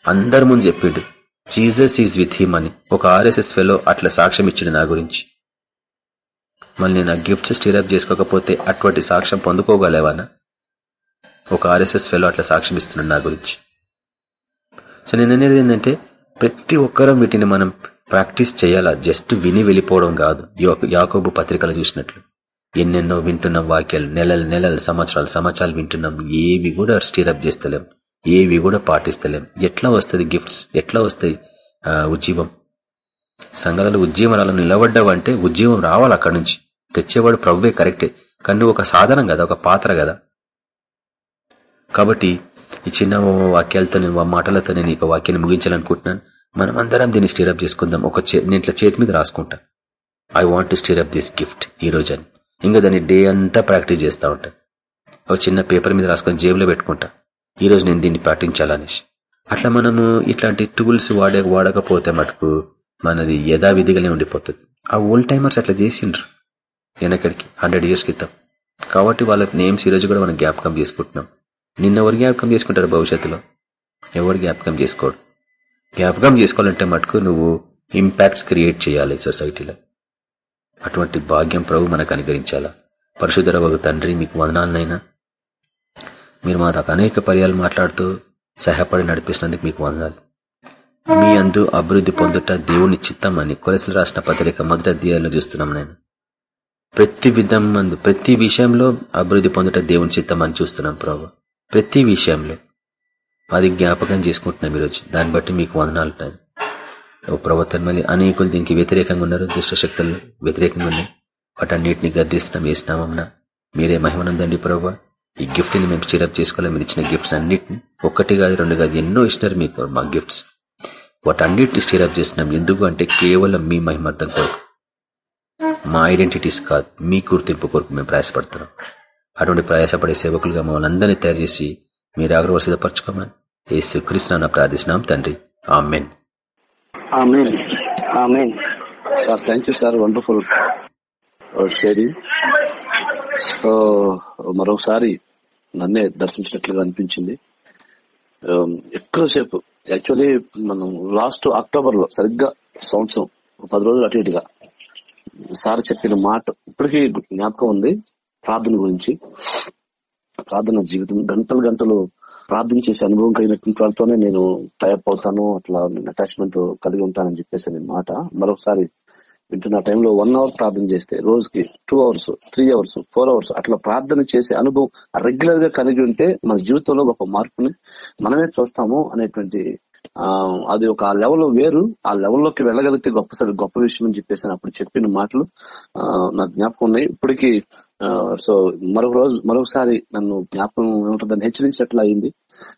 అందరి ముందు చెప్పిండు. జీసస్ ఈజ్ విత్ హిమ్ అని ఒక ఆర్ఎస్ఎస్ ఫెలో అట్లా సాక్ష్యం ఇచ్చిండు నా గురించి. మళ్ళీ నా గిఫ్ట్స్ స్టీరప్ చేసుకోకపోతే అటువంటి సాక్ష్యం పొందుకోగలేవానా? ఒక ఆర్ఎస్ఎస్ ఫెలో అట్లా సాక్ష్యం ఇస్తున్నాడు నా గురించి. సో నేను అనేది ఏంటంటే ప్రతి ఒక్కరం వీటిని మనం ప్రాక్టీస్ చేయాలా? జస్ట్ విని వెళ్ళిపోవడం కాదు. యాకోబు పత్రికలు చూసినట్లు. ఎన్నెన్నో వింటున్నాం వాక్యాలు నెలలు నెలలు సంవత్సరాలు సంవత్సరాలు వింటున్నాం. ఏవి కూడా స్టీరప్ చేస్తలేం. ఏవి కూడా పాటిస్తలేం. ఎట్లా వస్తుంది గిఫ్ట్స్ ఎట్లా వస్తాయి ఉజ్జీవం? సంఘాలలో ఉజ్జీవం నిలబడ్డావంటే ఉజ్జీవం రావాలి అక్కడి నుంచి. తెచ్చేవాడు ప్రవ్వే కరెక్టే. కానీ ఒక సాధనం కదా ఒక పాత్ర కదా. కాబట్టి ఈ చిన్న వాక్యాలతో నేను మాటలతో నేను ఈ వాక్యాన్ని ముగించాలనుకుంటున్నాను. మనం అందరం దీన్ని స్టీరప్ చేసుకుందాం. ఒక నేను ఇట్లా చేతి మీద రాసుకుంటా. I want to stir up this gift ఈ రోజు అని. ఇంకా దాన్ని డే అంతా ప్రాక్టీస్ చేస్తూ ఉంటా. ఒక చిన్న పేపర్ మీద రాసుకొని జేబులో పెట్టుకుంటా. ఈరోజు నేను దీన్ని పాటించాలనేసి. అట్లా మనము ఇట్లాంటి టూల్స్ వాడే వాడకపోతే మటుకు మనది యథావిధిగానే ఉండిపోతుంది. ఆ ఓల్డ్ టైమర్స్ అట్లా చేసిండ్రు. వెనకడికి హండ్రెడ్ ఇయర్స్ క్రితం. కాబట్టి వాళ్ళ నేమ్స్ ఈరోజు కూడా మనం జ్ఞాపకం చేసుకుంటున్నాం. నిన్న ఎవరు జ్ఞాపకం చేసుకుంటారు భవిష్యత్తులో? ఎవరు జ్ఞాపకం చేసుకోడు జ్ఞాపకం చేసుకోవాలంటే మటుకు నువ్వు ఇంపాక్ట్స్ క్రియేట్ చేయాలి సొసైటీలో. అటువంటి భాగ్యం ప్రభు మనకు అనుగ్రహించాలా? పరశుధర ఒక తండ్రి మీకు వదనాలనైనా. మీరు మా దాకా అనేక పర్యాలు మాట్లాడుతూ సహాయపడి నడిపిస్తున్నందుకు మీకు వందనాలు. మీ అందు అభివృద్ధి పొందుట దేవుని చిత్తం అని కొలసలు రాసిన పత్రిక మొదటి చూస్తున్నాం నేను. ప్రతి విధం మందు ప్రతి విషయంలో అభివృద్ధి పొందుట దేవుని చిత్తం అని చూస్తున్నాం ప్రభు. ప్రతి విషయంలో. అది జ్ఞాపకం చేసుకుంటున్నాం ఈరోజు. దాన్ని బట్టి మీకు వందనాలు ఉంటాయి. ఓ ప్రభుత్వం మళ్ళీ అనేకులు దీనికి వ్యతిరేకంగా ఉన్నారు. దుష్టశక్తులు వ్యతిరేకంగా ఉన్నాయి. వాటన్నిటిని గద్దిస్తున్నాం. వేసినామన్నా మీరే మహిమనందండి ప్రభు. ఈ గిఫ్ట్ని మేము చిరప్ చేసుకోవాలి. మీరు ఇచ్చిన గిఫ్ట్స్ అన్నిటిని ఒకటి కాదు రెండు కాదు ఎన్నో ఇచ్చినారు మీకు మా గిఫ్ట్స్ వాటన్నిటిని స్టీరప్ చేస్తున్నాం. ఎందుకు అంటే కేవలం మీ మహిమర్థం కొరకు. మా ఐడెంటిటీస్ కాదు మీ గుర్తింపు కొరకు మేము ప్రయాసపడుతున్నాం. అటువంటి ప్రయాసపడే సేవకులుగా మమ్మల్ని అందరినీ తయారు చేసి మీరు ఆగ్రహ సిద్ధపరచుకోమని ఏ సుకరిస్తున్నా ప్రార్థిస్తున్నాం తండ్రి. ఆమెన్. ఆమేన్. ఆమేన్. Sir thank you sir. Wonderful sharing so మరొకసారి నన్నే దర్శించినట్లుగా అనిపించింది. ఎక్కువసేపు యాక్చువల్లీ మనం లాస్ట్ అక్టోబర్లో సరిగ్గా సంవత్సరం పది రోజులు అటు ఇటుగా సార్ చెప్పిన మాట ఇప్పటికీ జ్ఞాపకం ఉంది ప్రార్థన గురించి. ప్రార్థన జీవితం గంటలు గంటలు ప్రార్థన చేసే అనుభవం కలిగినటువంటి వాళ్ళతోనే నేను టైప్ అవుతాను అట్లా అటాచ్మెంట్ కలిగి ఉంటానని చెప్పేసి నేను మాట. మరొకసారి వింటున్న టైంలో వన్ అవర్ ప్రార్థన చేస్తే రోజుకి two hours three hours four hours అట్లా ప్రార్థన చేసే అనుభవం రెగ్యులర్గా కలిగి ఉంటే మన జీవితంలో ఒక మార్పుని మనమే చూస్తాము అనేటువంటి అది ఒక ఆ లెవెల్ వేరు. ఆ లెవెల్లోకి వెళ్ళగలిగితే గొప్ప గొప్ప విషయం అని చెప్పేసి అప్పుడు చెప్పిన మాటలు నా నాకు జ్ఞాపకం ఉన్నాయి. ఇప్పటికీ సో మరొక రోజు మరొకసారి నన్ను జ్ఞాపకం ఏమంటుందని హెచ్చరించినట్లు అయింది.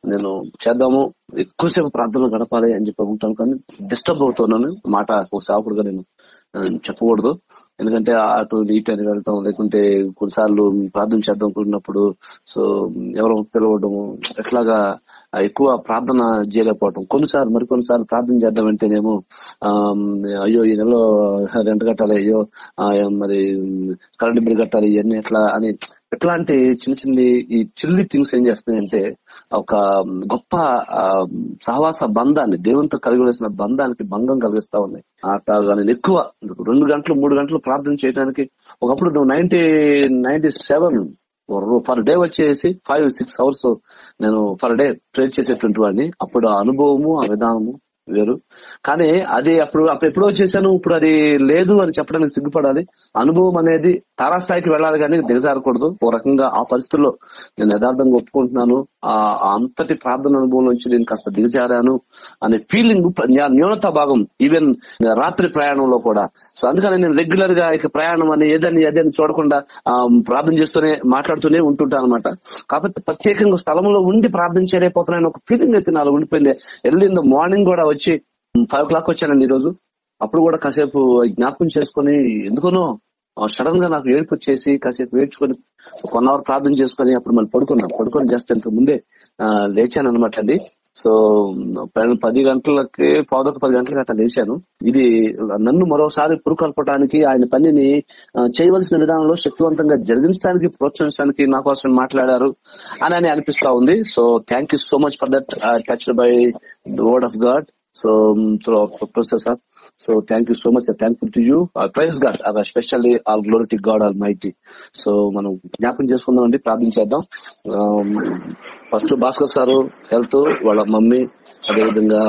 నేను చేద్దాము ఎక్కువసేపు ప్రార్థనలు గడపాలి అని చెప్పి ఉంటాను కానీ డిస్టర్బ్ అవుతున్నాను. మాట ఒక సేవకుడుగా నేను చెప్పకూడదు. ఎందుకంటే అటు నీట్ అని వెళ్ళటం లేకుంటే కొన్నిసార్లు ప్రార్థన చేద్దాం అనుకున్నప్పుడు సో ఎవరో పిలవడము ఎట్లాగా ఎక్కువ ప్రార్థన చేయలేకపోవటం కొన్నిసార్లు మరి కొన్నిసార్లు ప్రార్థన చేద్దాం అంటేనేమో అయ్యో ఈ నెలలో రెంట్ కట్టాలి అయ్యో మరి కరెంట్ బిల్ కట్టాలి ఇవన్నీ ఎట్లా అని ఎట్లాంటి చిన్న చిన్న ఈ చిల్లి థింగ్స్ ఏం చేస్తున్నాయంటే ఒక గొప్ప ఆ, సహవాస బంధాన్ని దేవునితో కలిగివేసిన బంధానికి భంగం కలిగిస్తా ఉన్నాయి. అట్లా నేను ఎక్కువ రెండు గంటలు మూడు గంటలు ప్రార్థన చేయడానికి ఒకప్పుడు నువ్వు ninety ninety seven per day వచ్చేసి ఫైవ్ సిక్స్ అవర్స్ నేను పర్ డే ప్రే చేసేటువంటి వాడిని. అప్పుడు ఆ అనుభవము ఆ విధానము వేరు. కానీ అది అప్పుడు అప్పుడు ఎప్పుడో చేశాను ఇప్పుడు అది లేదు అని చెప్పడానికి సిగ్గుపడాలి. అనుభవం అనేది తారాస్థాయికి వెళ్ళాలి కానీ దిగజారకూడదు. ఓ రకంగా ఆ పరిస్థితుల్లో నేను యథార్థంగా ఒప్పుకుంటున్నాను. ఆ అంతటి ప్రార్థన అనుభవం నుంచి నేను కాస్త దిగజారాను అనే ఫీలింగ్ న్యూనత భాగం ఈవెన్ రాత్రి ప్రయాణంలో కూడా. సో అందుకని నేను రెగ్యులర్గా ఇక ప్రయాణం అని ఏదని అదని చూడకుండా ప్రార్థన చేస్తూనే మాట్లాడుతూనే ఉంటుంటాను అనమాట కాబట్టి ప్రత్యేకంగా స్థలంలో ఉండి ప్రార్థన చేయలేకపోతున్నాను ఒక ఫీలింగ్ అయితే నాలుగు ఉండిపోయింది. ఎర్లీ ఇన్ ద మార్నింగ్ కూడా వచ్చి ఫైవ్ ఓ క్లాక్ వచ్చానండి ఈ రోజు అప్పుడు కూడా కాసేపు జ్ఞాపకం చేసుకుని ఎందుకనో సడన్గా నాకు ఏడుపు వచ్చేసి కాసేపు ఏడ్చుకొని వన్ అవర్ ప్రార్థన చేసుకుని అప్పుడు మళ్ళీ పడుకున్నాం. పడుకొని జస్ట్ ఇంతకు ముందే లేచాను అనమాట అండి. సో పది గంటలకి పాదొక పది గంటలకి అట్లా లేచాను. ఇది నన్ను మరోసారి పురుకొల్పడానికి ఆయన పనిని చేయవలసిన విధానంలో శక్తివంతంగా జరిగించడానికి ప్రోత్సహించడానికి నా కోసం మాట్లాడారు అని అని అనిపిస్తా ఉంది. So thank you so much for that touch by word of God so professor sir so thank you so much thankful to you praise God especially all glory God almighty so మనం జ్ఞాపకం చేసుకుందాం అండి ప్రార్థించేద్దాం first um, Bhaskar sir health వాళ్ళ మమ్మీ అదేవిధంగా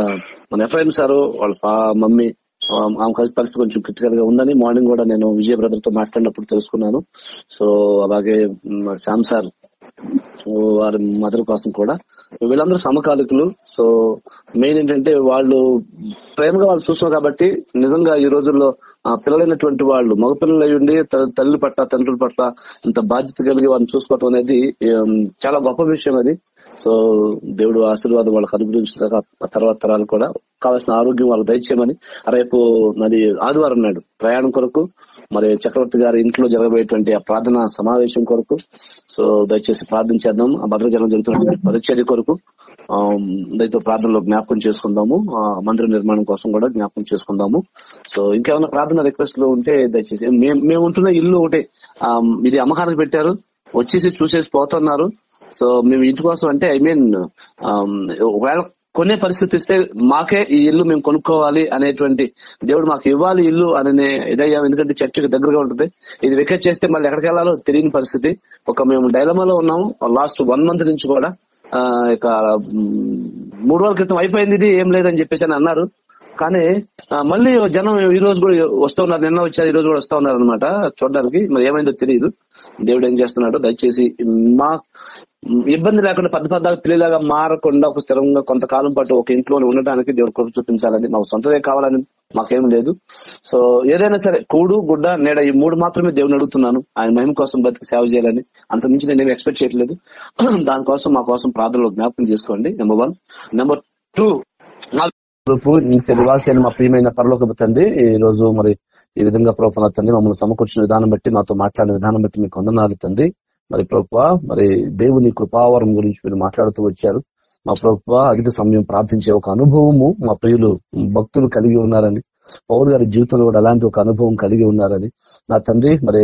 మన ఎఫ్ఐఎం సారు వాళ్ళ పా- మమ్మీ um, ఆమె కలిసి పరిస్థితి కొంచెం క్రిటికల్గా ఉందని మార్నింగ్ కూడా నేను విజయ్ బ్రదర్తో మాట్లాడినప్పుడు తెలుసుకున్నాను. సో అలాగే శ్యామ్ సార్ వారి మదర్ కోసం కూడా. వీళ్ళందరూ సమకాలికులు. సో మెయిన్ ఏంటంటే వాళ్ళు ప్రేమగా వాళ్ళు చూస్తున్నారు కాబట్టి నిజంగా ఈ రోజుల్లో ఆ పిల్లలైనటువంటి వాళ్ళు మగపిల్లలు అయి ఉండి తల్లి పట్ల తండ్రుల పట్ల ఇంత బాధ్యత కలిగి వారిని చూసుకోవటం అనేది చాలా గొప్ప విషయం అది. సో దేవుడు ఆశీర్వాదం వాళ్ళకి అనుగ్రహించిన తర్వాత తరాలు కూడా కావాల్సిన ఆరోగ్యం వాళ్ళు దయచేయమని రేపు మరి ఆదివారం నాడు ప్రయాణం కొరకు మరి చక్రవర్తి గారి ఇంట్లో జరగబోయేటువంటి ఆ ప్రార్థన సమావేశం కొరకు సో దయచేసి ప్రార్థన చేద్దాం. ఆ భద్రజనం జరుగుతున్న పరిచర్య కొరకు దయతో ప్రార్థనలో జ్ఞాపకం చేసుకుందాము. ఆ మందిర నిర్మాణం కోసం కూడా జ్ఞాపకం చేసుకుందాము. సో ఇంకేమైనా ప్రార్థన రిక్వెస్ట్లో ఉంటే దయచేసి మేము మేము ఉంటున్న ఇల్లు ఒకటే. ఇది అమ్మకానికి పెట్టారు. వచ్చేసి చూసేసి పోతున్నారు. సో మేము ఇంటి కోసం అంటే ఐ మీన్ um, ఒకవేళ కొనే పరిస్థితి ఇస్తే మాకే ఈ ఇల్లు మేము కొనుక్కోవాలి అనేటువంటి దేవుడు మాకు ఇవ్వాలి ఇల్లు అనే ఇదయ్యాం. ఎందుకంటే చర్చికి దగ్గరగా ఉంటుంది. ఇది వికెట్ చేస్తే మళ్ళీ ఎక్కడికి వెళ్ళాలో తెలియని పరిస్థితి. ఒక మేము డైలమాలో ఉన్నాము. లాస్ట్ వన్ మంత్ నుంచి కూడా ఇక మూడు రోజుల క్రితం అయిపోయింది ఇది ఏం లేదని చెప్పేసి అని అన్నారు. కానీ మళ్ళీ జనం ఈ రోజు కూడా వస్తూ ఉన్నారు. నిన్న వచ్చారు ఈ రోజు కూడా వస్తా ఉన్నారు అనమాట చూడడానికి మరి ఏమైందో తెలియదు. దేవుడు ఏం చేస్తున్నాడు దయచేసి మా ఇబ్బంది లేకుండా పెద్ద పెద్ద పిల్లలాగా మారకుండా ఒక స్థిరంగా కొంతకాలం పాటు ఒక ఇంట్లో ఉండడానికి దేవుడు కృప చూపించాలని మాకు సొంతదే కావాలని మాకేం లేదు. సో ఏదైనా సరే కూడు గుడ్డ నేడ ఈ మూడు మాత్రమే దేవుని అడుగుతున్నాను. ఆయన మహిమ కోసం బతికి సేవ చేయాలని. అంత మించి నేను ఎక్స్పెక్ట్ చేయట్లేదు. దానికోసం మా కోసం ప్రార్థనలో జ్ఞాపకం చేసుకోండి number one number two group తెలుగువాసి అని మా ప్రియమైన పరలోకి తండ్రి ఈ రోజు మరి ఈ విధంగా ప్రభుత్వ తండ్రి మమ్మల్ని సమకూర్చిన విధానం బట్టి మాతో మాట్లాడిన విధానం బట్టి మీకు వందనాలు తండ్రి. మరి ప్రభుత్వ మరి దేవుని కృపావరం గురించి మీరు మాట్లాడుతూ వచ్చారు. మా ప్రభుత్వ అధిక సమయం ప్రార్థించే ఒక అనుభవము మా ప్రియులు భక్తులు కలిగి ఉన్నారని పౌరు గారి జీవితంలో కూడా అలాంటి ఒక అనుభవం కలిగి ఉన్నారని. నా తండ్రి మరి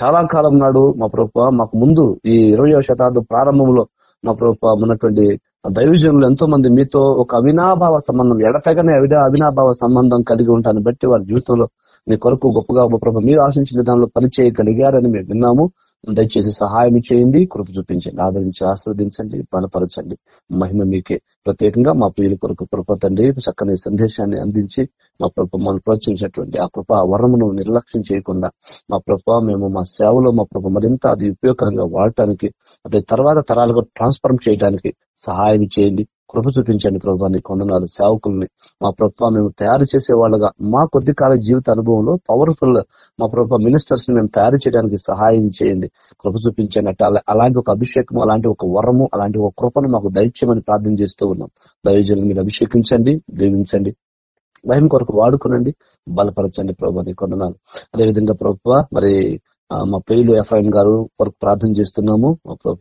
చాలా కాలం నాడు మా ప్రభుత్వ మాకు ముందు ఈ ఇరవయో శతాబ్దం ప్రారంభంలో మా ప్రభుత్వ ఉన్నటువంటి దైవజనులు ఎంతో మంది మీతో ఒక అవినాభావ సంబంధం ఎడతగనే అవినా అవినాభావ సంబంధం కలిగి ఉంటాను బట్టి వారి జీవితంలో మీ కొరకు గొప్పగా మా ప్రభు మీరు ఆశించిన విధానంలో పనిచేయగలిగారని మేము విన్నాము. దయచేసి సహాయం చేయండి కృప చూపించండి ఆదరించి ఆస్వాదించండి బలపరచండి. మహిమ మీకే. ప్రత్యేకంగా మా ప్రియుల కొరకు కృప తండ్రి చక్కని సందేశాన్ని అందించి మా ప్రభు మనం ప్రోత్సహించినటువంటి ఆ కృప వరమును నిర్లక్ష్యం చేయకుండా మా ప్రభు మేము మా సేవలో మా ప్రభు మరింత అది ఉపయోగకరంగా వాడటానికి అదే తర్వాత తరాలకు ట్రాన్స్ఫర్మ్ చేయడానికి సహాయం చేయండి. కృప చూపించండి ప్రభాని కొందనాలు సేవకుల్ని. మా ప్రభుత్వం మేము తయారు చేసే వాళ్ళగా మా కొద్ది కాల జీవిత అనుభవంలో పవర్ఫుల్ మా ప్రభుత్వ మినిస్టర్స్ని మేము తయారు చేయడానికి సహాయం చేయండి. కృప చూపించండి. అట్లా అలాంటి ఒక అభిషేకం అలాంటి ఒక వరము అలాంటి ఒక కృపను మాకు దైత్యమని ప్రార్థన చేస్తూ ఉన్నాం. దైవజనులు మీరు అభిషేకించండి దీవించండి. భయం కొరకు వాడుకునండి బలపరచండి ప్రభు నీ కొందనాలు. అదేవిధంగా ప్రభుత్వ మరి మా పేలు ఎఫ్ఐఎన్ గారు కొరకు ప్రార్థన చేస్తున్నాము.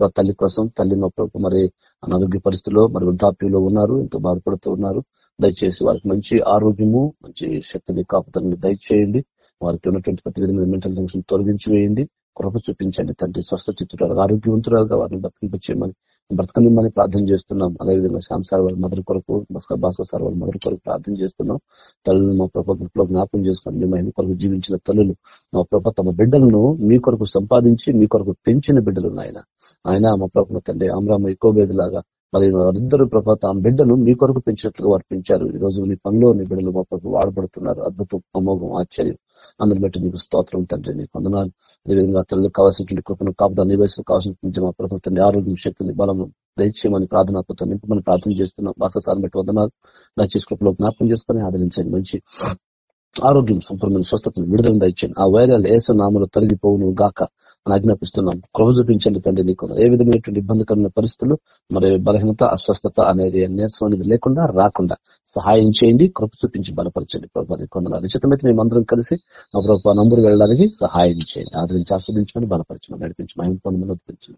మా తల్లి కోసం తల్లి మా మరి అనారోగ్య పరిస్థితిలో మరి వృద్ధాప్యంలో ఉన్నారు. ఎంతో బాధపడుతూ ఉన్నారు. దయచేసి వారికి మంచి ఆరోగ్యము మంచి శక్తిని కాపుతలను దయచేయండి. వారికి ఉన్నటువంటి ప్రతి విధమైన మెంటల్ టెన్షన్ తొలగించి వేయండి కృప చూపించండి. తండ్రి స్వస్థ చిత్తురాలు ఆరోగ్యవంతురాలుగా వారిని బతికింపచేయమని బ్రతకనిమ్మని ప్రార్థన చేస్తున్నాం. అదేవిధంగా శ్యామ్ సార్ వాళ్ళ మదర్ కొరకు భాస్కర్ సార్ వాళ్ళ మదర్ కొరకు ప్రార్థన చేస్తున్నాం. తల్లులు మా ప్రపంచంలో జ్ఞాపం చేసుకుని మీ మహిమ కొరకు జీవించిన తల్లులు మా ప్రభ తమ బిడ్డలను మీ కొరకు సంపాదించి మీ కొరకు పెంచిన బిడ్డలు ఆయన ఆయన మా ప్రభుత్వ తండ్రి అమరామ ఎక్కువ మరి వారిద్దరు ప్రభా తమ బిడ్డను మీ కొరకు పెంచినట్లుగా వారు పెంచారు ఈ రోజు మీ పనిలో నీ బిడ్డలు మా ప్రభు వాడబడుతున్నారు. అద్భుతం అమోఘం ఆశ్చర్యం. అందుని బట్టి నీకు స్తోత్రం తండ్రి నీకు వందనాలు. అదేవిధంగా తల్లి కావాల్సినటువంటి కృపను కాపుదా నివేశం కావాల్సిన మా ప్రభుత్వం ఆరోగ్యం శక్తిని బలము దయచేయమని ప్రార్థనాత్మతో నింపు మనం ప్రార్థన చేస్తున్నాం. భాషసాన్ని బట్టి వందనాలు. దయచేసి కృపలో జ్ఞాపకం చేసుకుని ఆదరించండి. మంచి ఆరోగ్యం సంపూర్ణమైన స్వస్థతను విడుదల దయచండి ఆ వైరాలు ఏసు నామలు తొలగిపోవును గాక ఆజ్ఞాపిస్తున్నాం. కృప చూపించండి తండ్రి నీకు. ఏ విధమైనటువంటి ఇబ్బందికరమైన పరిస్థితులు మరి బలహీనత అస్వస్థత అనేది నీరసం అనేది లేకుండా రాకుండా సహాయం చేయండి కృప చూపించి బలపరచండి. ప్రభుత్వ కొందరు నిశ్చితమైతే మేమందరం కలిసి మా నంబరు వెళ్ళడానికి సహాయం చేయండి. ఆదరించి ఆస్వాదించమని బలపరచమని నడిపించి మహిమ పొందమని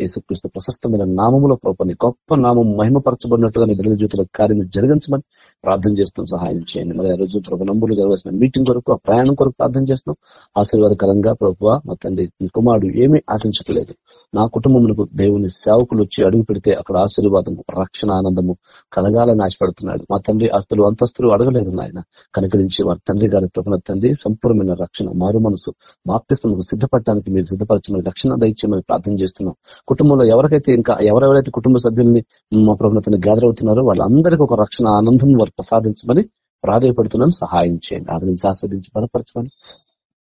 యేసుక్రీస్తు ప్రశస్తమైన నామములో ప్రభుత్వ గొప్ప నామం మహిమపరచబడినట్టుగా నీ బిడ్డల జీవితంలో కార్యం జరిగించమని ప్రార్థన చేస్తున్నాం. సహాయం చేయండి. మరి ఆ రోజు ప్రభు నంబులు జరగాల్సిన మీటింగ్ కొరకు ఆ ప్రయాణం కొరకు ప్రార్థన చేస్తున్నాం. ఆశీర్వాదకరంగా ప్రభుత్వ మా తండ్రి కుమారుడు ఏమీ ఆశించట్లేదు. నా కుటుంబములకు దేవుని సేవకులు వచ్చి అడుగు పెడితే అక్కడ ఆశీర్వాదము రక్షణ ఆనందము కలగాలని ఆశపడుతున్నాడు. మా తండ్రి ఆస్తులు అంతస్తులు అడగలేదు నాయన. కనుకరించి వారి తండ్రి గారి ప్రభుత్వ తండ్రి సంపూర్ణమైన రక్షణ మారు మనసు బాప్తిస్తులకు సిద్ధపడటానికి మీరు సిద్ధపరచమని రక్షణ దయచేయమని ప్రార్థన చేస్తున్నాం. కుటుంబంలో ఎవరికైతే ఇంకా ఎవరెవరైతే కుటుంబ సభ్యుల్ని మా ప్రభుత్వ గ్యాదర్ అవుతున్నారో వాళ్ళందరికీ ఒక రక్షణ ఆనందం వారు ప్రసాదించమని ప్రాధాయపడుతున్నాం సహాయం చేయండి. ఆదరించి ఆస్వాదించి బలపరచమని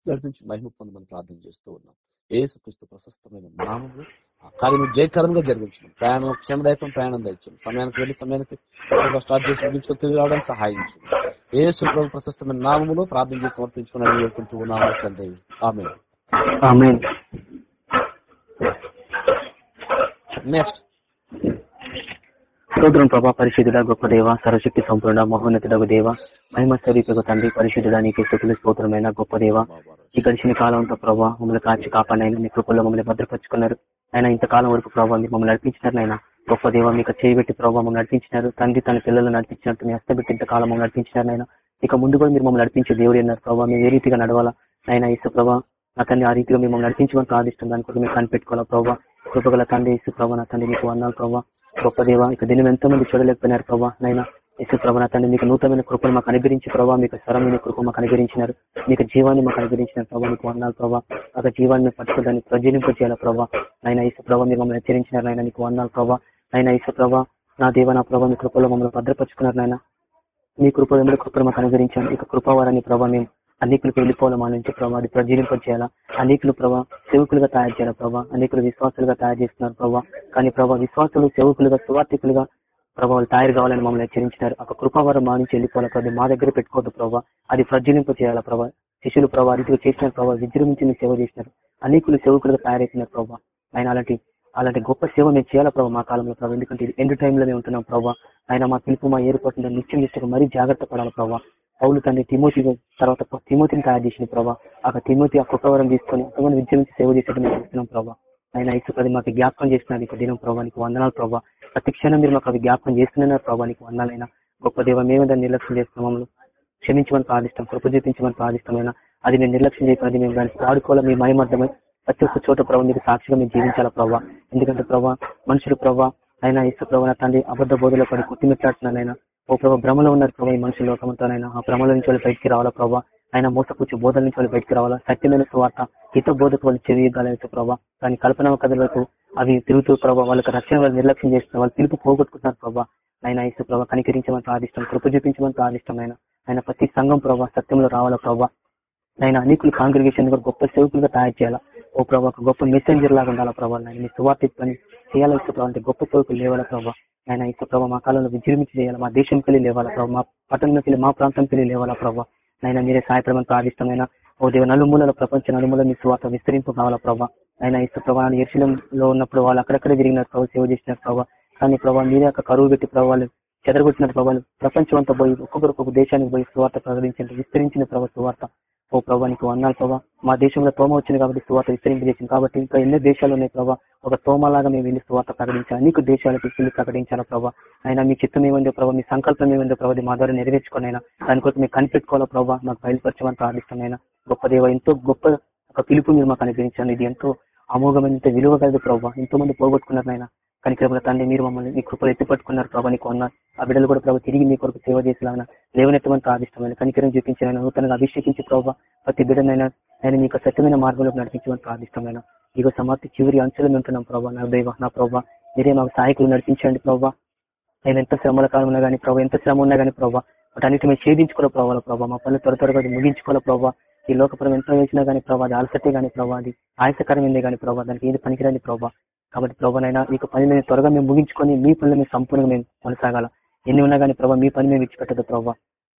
నడిపించి మహిమ పొందమని ప్రార్థన చేస్తూ ఉన్నాం. ఏసుక్రీస్తు ప్రశస్తమైన నామములు. కార్యం జయకరంగా జరిగించడం ప్రయాణం క్షమదాయకం ప్రయాణం దాయించండి సమయానికి వెళ్ళి సమయానికి స్టార్ట్ చేసి ముగించుకొని తిరిగి రావడానికి సహాయం చేయండి ఏ సుప్రభు ప్రశస్తమైన నామములు ప్రార్థన చేసి సమర్పించుకుని వేడుకుంటూ ఉన్నాము తండ్రి. ఆమె నెక్స్ట్. స్తోత్రం ప్రభా పరిశుద్ధుడ గొప్ప దేవ సర్వశక్తి సంపూర్ణ మహోన్నతుడకు దేవ మహిమ స్వరూపకు తండ్రి పరిశుద్ధుడ నీకు స్థుతులు స్తోత్రమైన గొప్ప దేవ. ఈ గడిచిన కాలంతో ప్రభావ మమ్మల్ని కాచి కాపాడినైనా మీ కృపల్లో మమ్మల్ని భద్రపరుచుకున్నారు. ఆయన ఇంతకాలం వరకు ప్రభావ మీరు మమ్మల్ని నడిపించినారు గొప్ప దేవ మీకు చేయబెట్టి ప్రభావ మమ్మల్ని నడిపించినారు. తండ్రి తన పిల్లలు నడిపించినట్టు మీ హస్తబెట్టి ఇంతకాలం మమ్మల్ని నడిపించినారు ఆయన ఇక ముందు కూడా మీరు మమ్మల్ని నడిపించే దేవుడు అన్నారు ప్రభావ మేము ఏ రీతిగా నడవాలా? ఆయన ఇసు ప్రభావ నా ఆ రీతిగా మిమ్మల్ని నడిపించమని ఆదిష్టం దాని కూడా మీరు కనిపెట్టుకోవాలా ప్రభావ కృపగల తండ్రి ఇసు ప్రభావ తండ్రి మీకు వందాలు ప్రభావ గొప్ప దేవ ఇక దినం ఎంతో మంది చూడలేకపోయినారు ప్రభావ నైనా ఇసు ప్రభా తండ్రి మీకు నూతనమైన కృపను మాకు అనుగ్రహించి ప్రభావ మీకు సరమైన కృప మాకు అనుగ్రహించినారు. మీకు జీవాన్ని మాకు అనుగ్రహించినారు ప్రభావ మీకు వందాలు ప్రభావ ఒక జీవాన్ని పట్టుకోవడానికి ప్రజలింపు చేయాల ప్రభావ నైనా ఇసు ప్రభావ మీరు మమ్మల్ని హెచ్చరించినారు నైనా నీకు వందాలు ప్రభావ నైనా ఇసు ప్రభావ నా దేవ నా ప్రభావ మీ కృపలో మమ్మల్ని భద్రపరుచుకున్నారు నాయన. మీ కృప వెంబడి కృపను మాకు అనుగ్రహించాను ఇక కృపావారాన్ని ప్రభావ మేము అనేకులకు వెళ్ళిపోవాలి మా నుంచి ప్రభావ అది ప్రజీలింప చేయాలా అనేకులు ప్రభావ సేవకులుగా తయారు చేయాలి ప్రభావ అనేకులు విశ్వాసులుగా తయారు చేస్తున్నారు ప్రభావ కానీ ప్రభావ విశ్వాసులు సేవకులుగా సువార్థికులుగా ప్రభావాలు తయారు కావాలని మమ్మల్ని హెచ్చరించినారు. ఒక కృపావారం మా నుంచి వెళ్ళిపోవాలి ప్రభావ మా దగ్గర పెట్టుకోవద్దు ప్రభావ అది ప్రజ్వలింప చేయాలా ప్రభావ శిష్యులు ప్రభావ రీతిగా చేసిన ప్రభావ విజృంభించి మీరు సేవ చేసినారు. అనేకులు సేవకులుగా తయారైతున్నారు ప్రభావ ఆయన అలాంటి అలాంటి గొప్ప సేవ మేము చేయాలా ప్రభావ మా కాలంలో ప్రభావ ఎందుకంటే ఎండు ఎండ్ టైంలో మేము ఉంటున్నాం ప్రభావ ఆయన మా పిలుపు మా ఏర్పాటు నిత్యం చేస్తే మరీ జాగ్రత్త పడాలి ప్రభావ పౌలు తండ్రి తిమోతి తర్వాత తిమోతిని తయారు చేసిన ప్రభావ ఆ తిమోతి ఆ కుక్కవరం తీసుకొని ఎంతమంది విద్యురించి సేవ చేసేట్టు మేము చూస్తున్నాం ప్రభావ ఆయన ఇసుకది మాకు జ్ఞాపకం చేస్తున్నారు ఇక దినం ప్రభావ వందనాలు ప్రభావ ప్రతి క్షణం మీరు మాకు అవి జ్ఞాపకం చేస్తున్నారు ప్రభావానికి నీకు గొప్ప దేవ మేము దాన్ని నిర్లక్ష్యం చేస్తున్నాము క్షమించమని ప్రార్థిస్తాం కృప చూపించమని ప్రార్థిస్తామైనా అది మేము నిర్లక్ష్యం చేయకుండా మేము దాన్ని వాడుకోవాలి మీ మయమర్థమై ప్రతి ఒక్క చోట ప్రభావ మీకు సాక్షిగా మేము జీవించాలా ప్రభావ ఎందుకంటే ప్రభావ మనుషులు ప్రభావ అయినా ఇసు ప్రభావ తండ్రి అబద్ధ బోధలో పడి కుట్టిమిట్లాడుతున్నానైనా ఓ ప్రభావ భ్రమలో ఉన్నారు ప్రభావ ఈ మనుషుల లోకంతోనైనా ఆ భ్రమల నుంచి వాళ్ళు బయటికి రావాలా ప్రభావ ఆయన మూసకూర్చి బోధల నుంచి వాళ్ళు బయటికి రావాలా? సత్యమైన స్వార్థ హిత బోధకు వాళ్ళు చెవియగలైతే ప్రభావ దాని కల్పన కథలకు అవి తిరుగుతూ ప్రభావ వాళ్ళకి రక్షణ వాళ్ళు నిర్లక్ష్యం చేస్తున్నారు వాళ్ళు పిలుపు పోగొట్టుకుంటున్నారు ప్రభావ ఆయన ఇసు ప్రభావ కనికరించమని ప్రార్థిస్తాం కృప చూపించమని ప్రార్థిస్తాం ఆయన. ఆయన ప్రతి సంఘం ప్రభావ సత్యంలో రావాలా ప్రభావ ఆయన అనేకులు కాంగ్రిగేషన్ కూడా గొప్ప సేవకులుగా తయారు చేయాలా? ఓ ప్రభావ ఒక గొప్ప మెసెంజర్ లాగా ఉండాలా ప్రభావ మీ సువార్త పని చేయాలా ప్రభావ గొప్ప సేవకులు లేవాలా ప్రభావ ఆయన ఇసు ప్రభావ మా కాలంలో విజృంభించి చేయాలి. మా దేశంకి వెళ్ళి లేవాలా ప్రభావ మా పట్టణంలోకి వెళ్ళి మా ప్రాంతంకి వెళ్ళి లేవాలా ప్రభావ ఆయన మీరే సాయపడమని ప్రార్థిష్టమైన ఓ దేవ నలుమూలలో ప్రపంచ నలుమూల మీ స్వార్థ విస్తరింపు కావాలా ప్రభావ ఆయన ఇసు ప్రభావ ఎర్శలంలో ఉన్నప్పుడు వాళ్ళు అక్కడక్కడ తిరిగినారు ప్రభావ సేవ చేసినారు ప్రభావ కానీ ప్రభావ మీరే ఒక కరువు పెట్టి ప్రభావాలు చెదరగొట్టిన ప్రభావాలు ప్రపంచం అంతా పోయి ఒక్కొక్కరు ఒక్కొక్క దేశానికి పోయి సువార్త ప్రకటించండి విస్తరించిన ప్రభావ సువార్త. ఓ ప్రభా నీకు అన్నాను ప్రభావ మా దేశంలో తోమ వచ్చింది కాబట్టి స్వాత విస్తరింపజేసింది కాబట్టి ఇంకా ఎన్నో దేశాలు ఉన్నాయి ప్రభా. ఒక తోమలాగా మేము వెళ్ళి స్వాత ప్రకటించాలి. నీకు దేశాలకు వెళ్ళి ప్రకటించాలి ప్రభా? అయినా మీ చిత్తం ఏమైందో ప్రభావ మీ సంకల్పం ఏమైందో ప్రభావ మా ద్వారా నెరవేర్చుకునైనా దానికోసం మీరు కనిపెట్టుకోవాలా ప్రభావ మాకు బయలుపరచమని ప్రార్థిస్తున్నాయినా గొప్ప దేవ ఎంతో గొప్ప ఒక పిలుపు మీరు మాకు అనుగ్రహించండి ఇది ఎంతో అమోఘమైన విలువ కలదు ప్రభావ ఎంతో మంది పోగొట్టుకున్నారు నాయన కనికరముల తండ్రి మీరు మమ్మల్ని మీ కృపలు ఎత్తిపట్టుకున్నారు ప్రభావ నీకు అన్నారు ఆ బిడ్డలు కూడా ప్రభు తిరిగి మీ కొరకు సేవ చేసేలాగా లేవనెత్తమని ప్రార్థిష్టమైన కనికరం చూపించిన నూతనంగా అభిషేకించి ప్రభావ ప్రతి బిడ్డనైనా నేను మీకు సత్యమైన మార్గంలో నడిపించమని ప్రార్థిష్టమైన ఇక సమాప్తి చివరి అంచెలు ఉంటున్నాం ప్రభావ నా దైవ నా ప్రభావ మీరే మాకు సహాయకులు నడిపించండి ప్రభావ నేను ఎంత శ్రమల కాలం ఉన్నా కానీ ప్రభావ ఎంత శ్రమ ఉన్నా కానీ ప్రభావ వాటన్నిటి మేము ఛేదించుకోవాలి ప్రభావాల ప్రభావ మా పనులు త్వర త్వరగా ముగించుకోవాలి ప్రభావ ఈ లోకపురం ఎంత వేసినా కానీ ప్రభావ అది అలసటే కానీ ప్రభావ అది ఆయాసకరమైందే కానీ ప్రభావ దానికి ఏది పనికిరాని ప్రభావ కాబట్టి ప్రభావనైనా మీకు పని మేము త్వరగా మేము ముగించుకొని మీ పనులు మేము సంపూర్ణంగా మేము కొనసాగాల. ఎన్ని ఉన్నా కానీ ప్రభావ మీ పని మేము విడిచిపెట్టదు ప్రభావ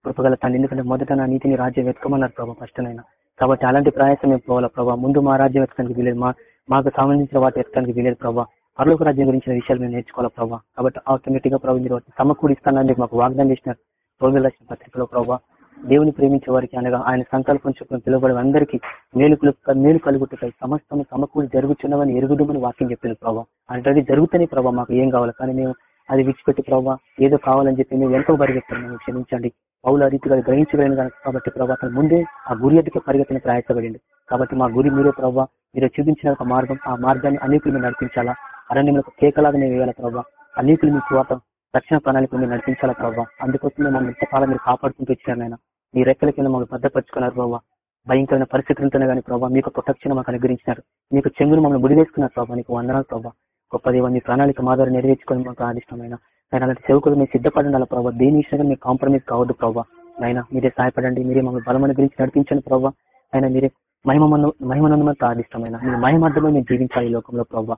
కృపగల తండ్రి ఎందుకంటే మొదట నా నీతిని రాజ్యం వెతుకోమన్నారు ప్రభావ ఫస్ట్ అయినా. కాబట్టి అలాంటి ప్రయాసం మేము పోవాలా ప్రభావ ముందు మా రాజ్యం వెతకడానికి వీలేదు. మా మాకు సంబంధించిన వాటి వెతకడానికి వీలేదు ప్రభావ పరలోక రాజ్యం గురించిన విషయాలు మేము నేర్చుకోవాలా ప్రభావ కాబట్టి ఆటోమేటిక్గా ప్రభావ మీరు సమకూడిస్తానని మాకు వాగ్దానం చేసినారు. రోజుల రాసిన పత్రికలో ప్రభావ దేవుని ప్రేమించే వారికి అనగా ఆయన సంకల్పం చొప్పున పిలువబడి అందరికీ మేలు మేలు కలుగుతాయి సమస్తం సమకూడి జరుగుతున్నవని ఎరుగుదమని వాక్యం చెప్పింది ప్రభావ అంటే జరుగుతున్నాయి ప్రభావ మాకు ఏం కావాలి? కానీ మేము అది విడిచిపెట్టి ప్రభావ ఏదో కావాలని చెప్పి మేము ఎంతో పరిగెత్తాం క్షమించండి. పౌల రీతిగా గ్రహించగలిగిన కాబట్టి ప్రభావ అతను ముందే ఆ గురి ఎదుక పరిగెత్తిన ప్రయాసపడింది కాబట్టి మా గురి మీరే ప్రభావ మీరు చూపించిన ఒక మార్గం ఆ మార్గాన్ని అనేకులు మీరు నడిపించాలా? అరణ్యములకు కేకలాగా మేము వేయాలి ప్రభావ అనేకులు మీ స్వాత రక్షణ ప్రణాళిక మీరు నడిపించాలా ప్రభావ అందుకోసమే మమ్మల్ని ఇంతకాలం మీరు కాపాడుకుంటూ వచ్చారు ఆయన మీ రెక్కల కింద మమ్మల్ని భద్రపరుచుకున్నారు ప్రభావ భయంకరమైన పరిస్థితులతోనే కానీ ప్రభావ మీకు ప్రొటెక్షన్ మాకు అనుగ్రహించినారు. మీకు చెంగును మమ్మల్ని ముడివేసుకున్నారు ప్రభావ నీకు వందనాలు ప్రభావ గొప్ప దేవ మీ ప్రణాళిక మా నెరవేర్చుకొని మాకు ఆదిష్టమైన. నేను అలాంటి సేవకులు మీరు సిద్ధపడండి ప్రభావ దేని విషయంగా మీరు కాంప్రమైజ్ కావద్దు ప్రభావ నైనా మీరే సహాయపడండి. మీరే మమ్మల్ని బలమైన గురించి నడిపించండి ప్రభావ అయినా మీరే మహిమను మహిమనందమని ప్రార్థిష్టమైన మీ మహిమార్థమే మేము జీవించాలి ఈ లోకంలో ప్రభావ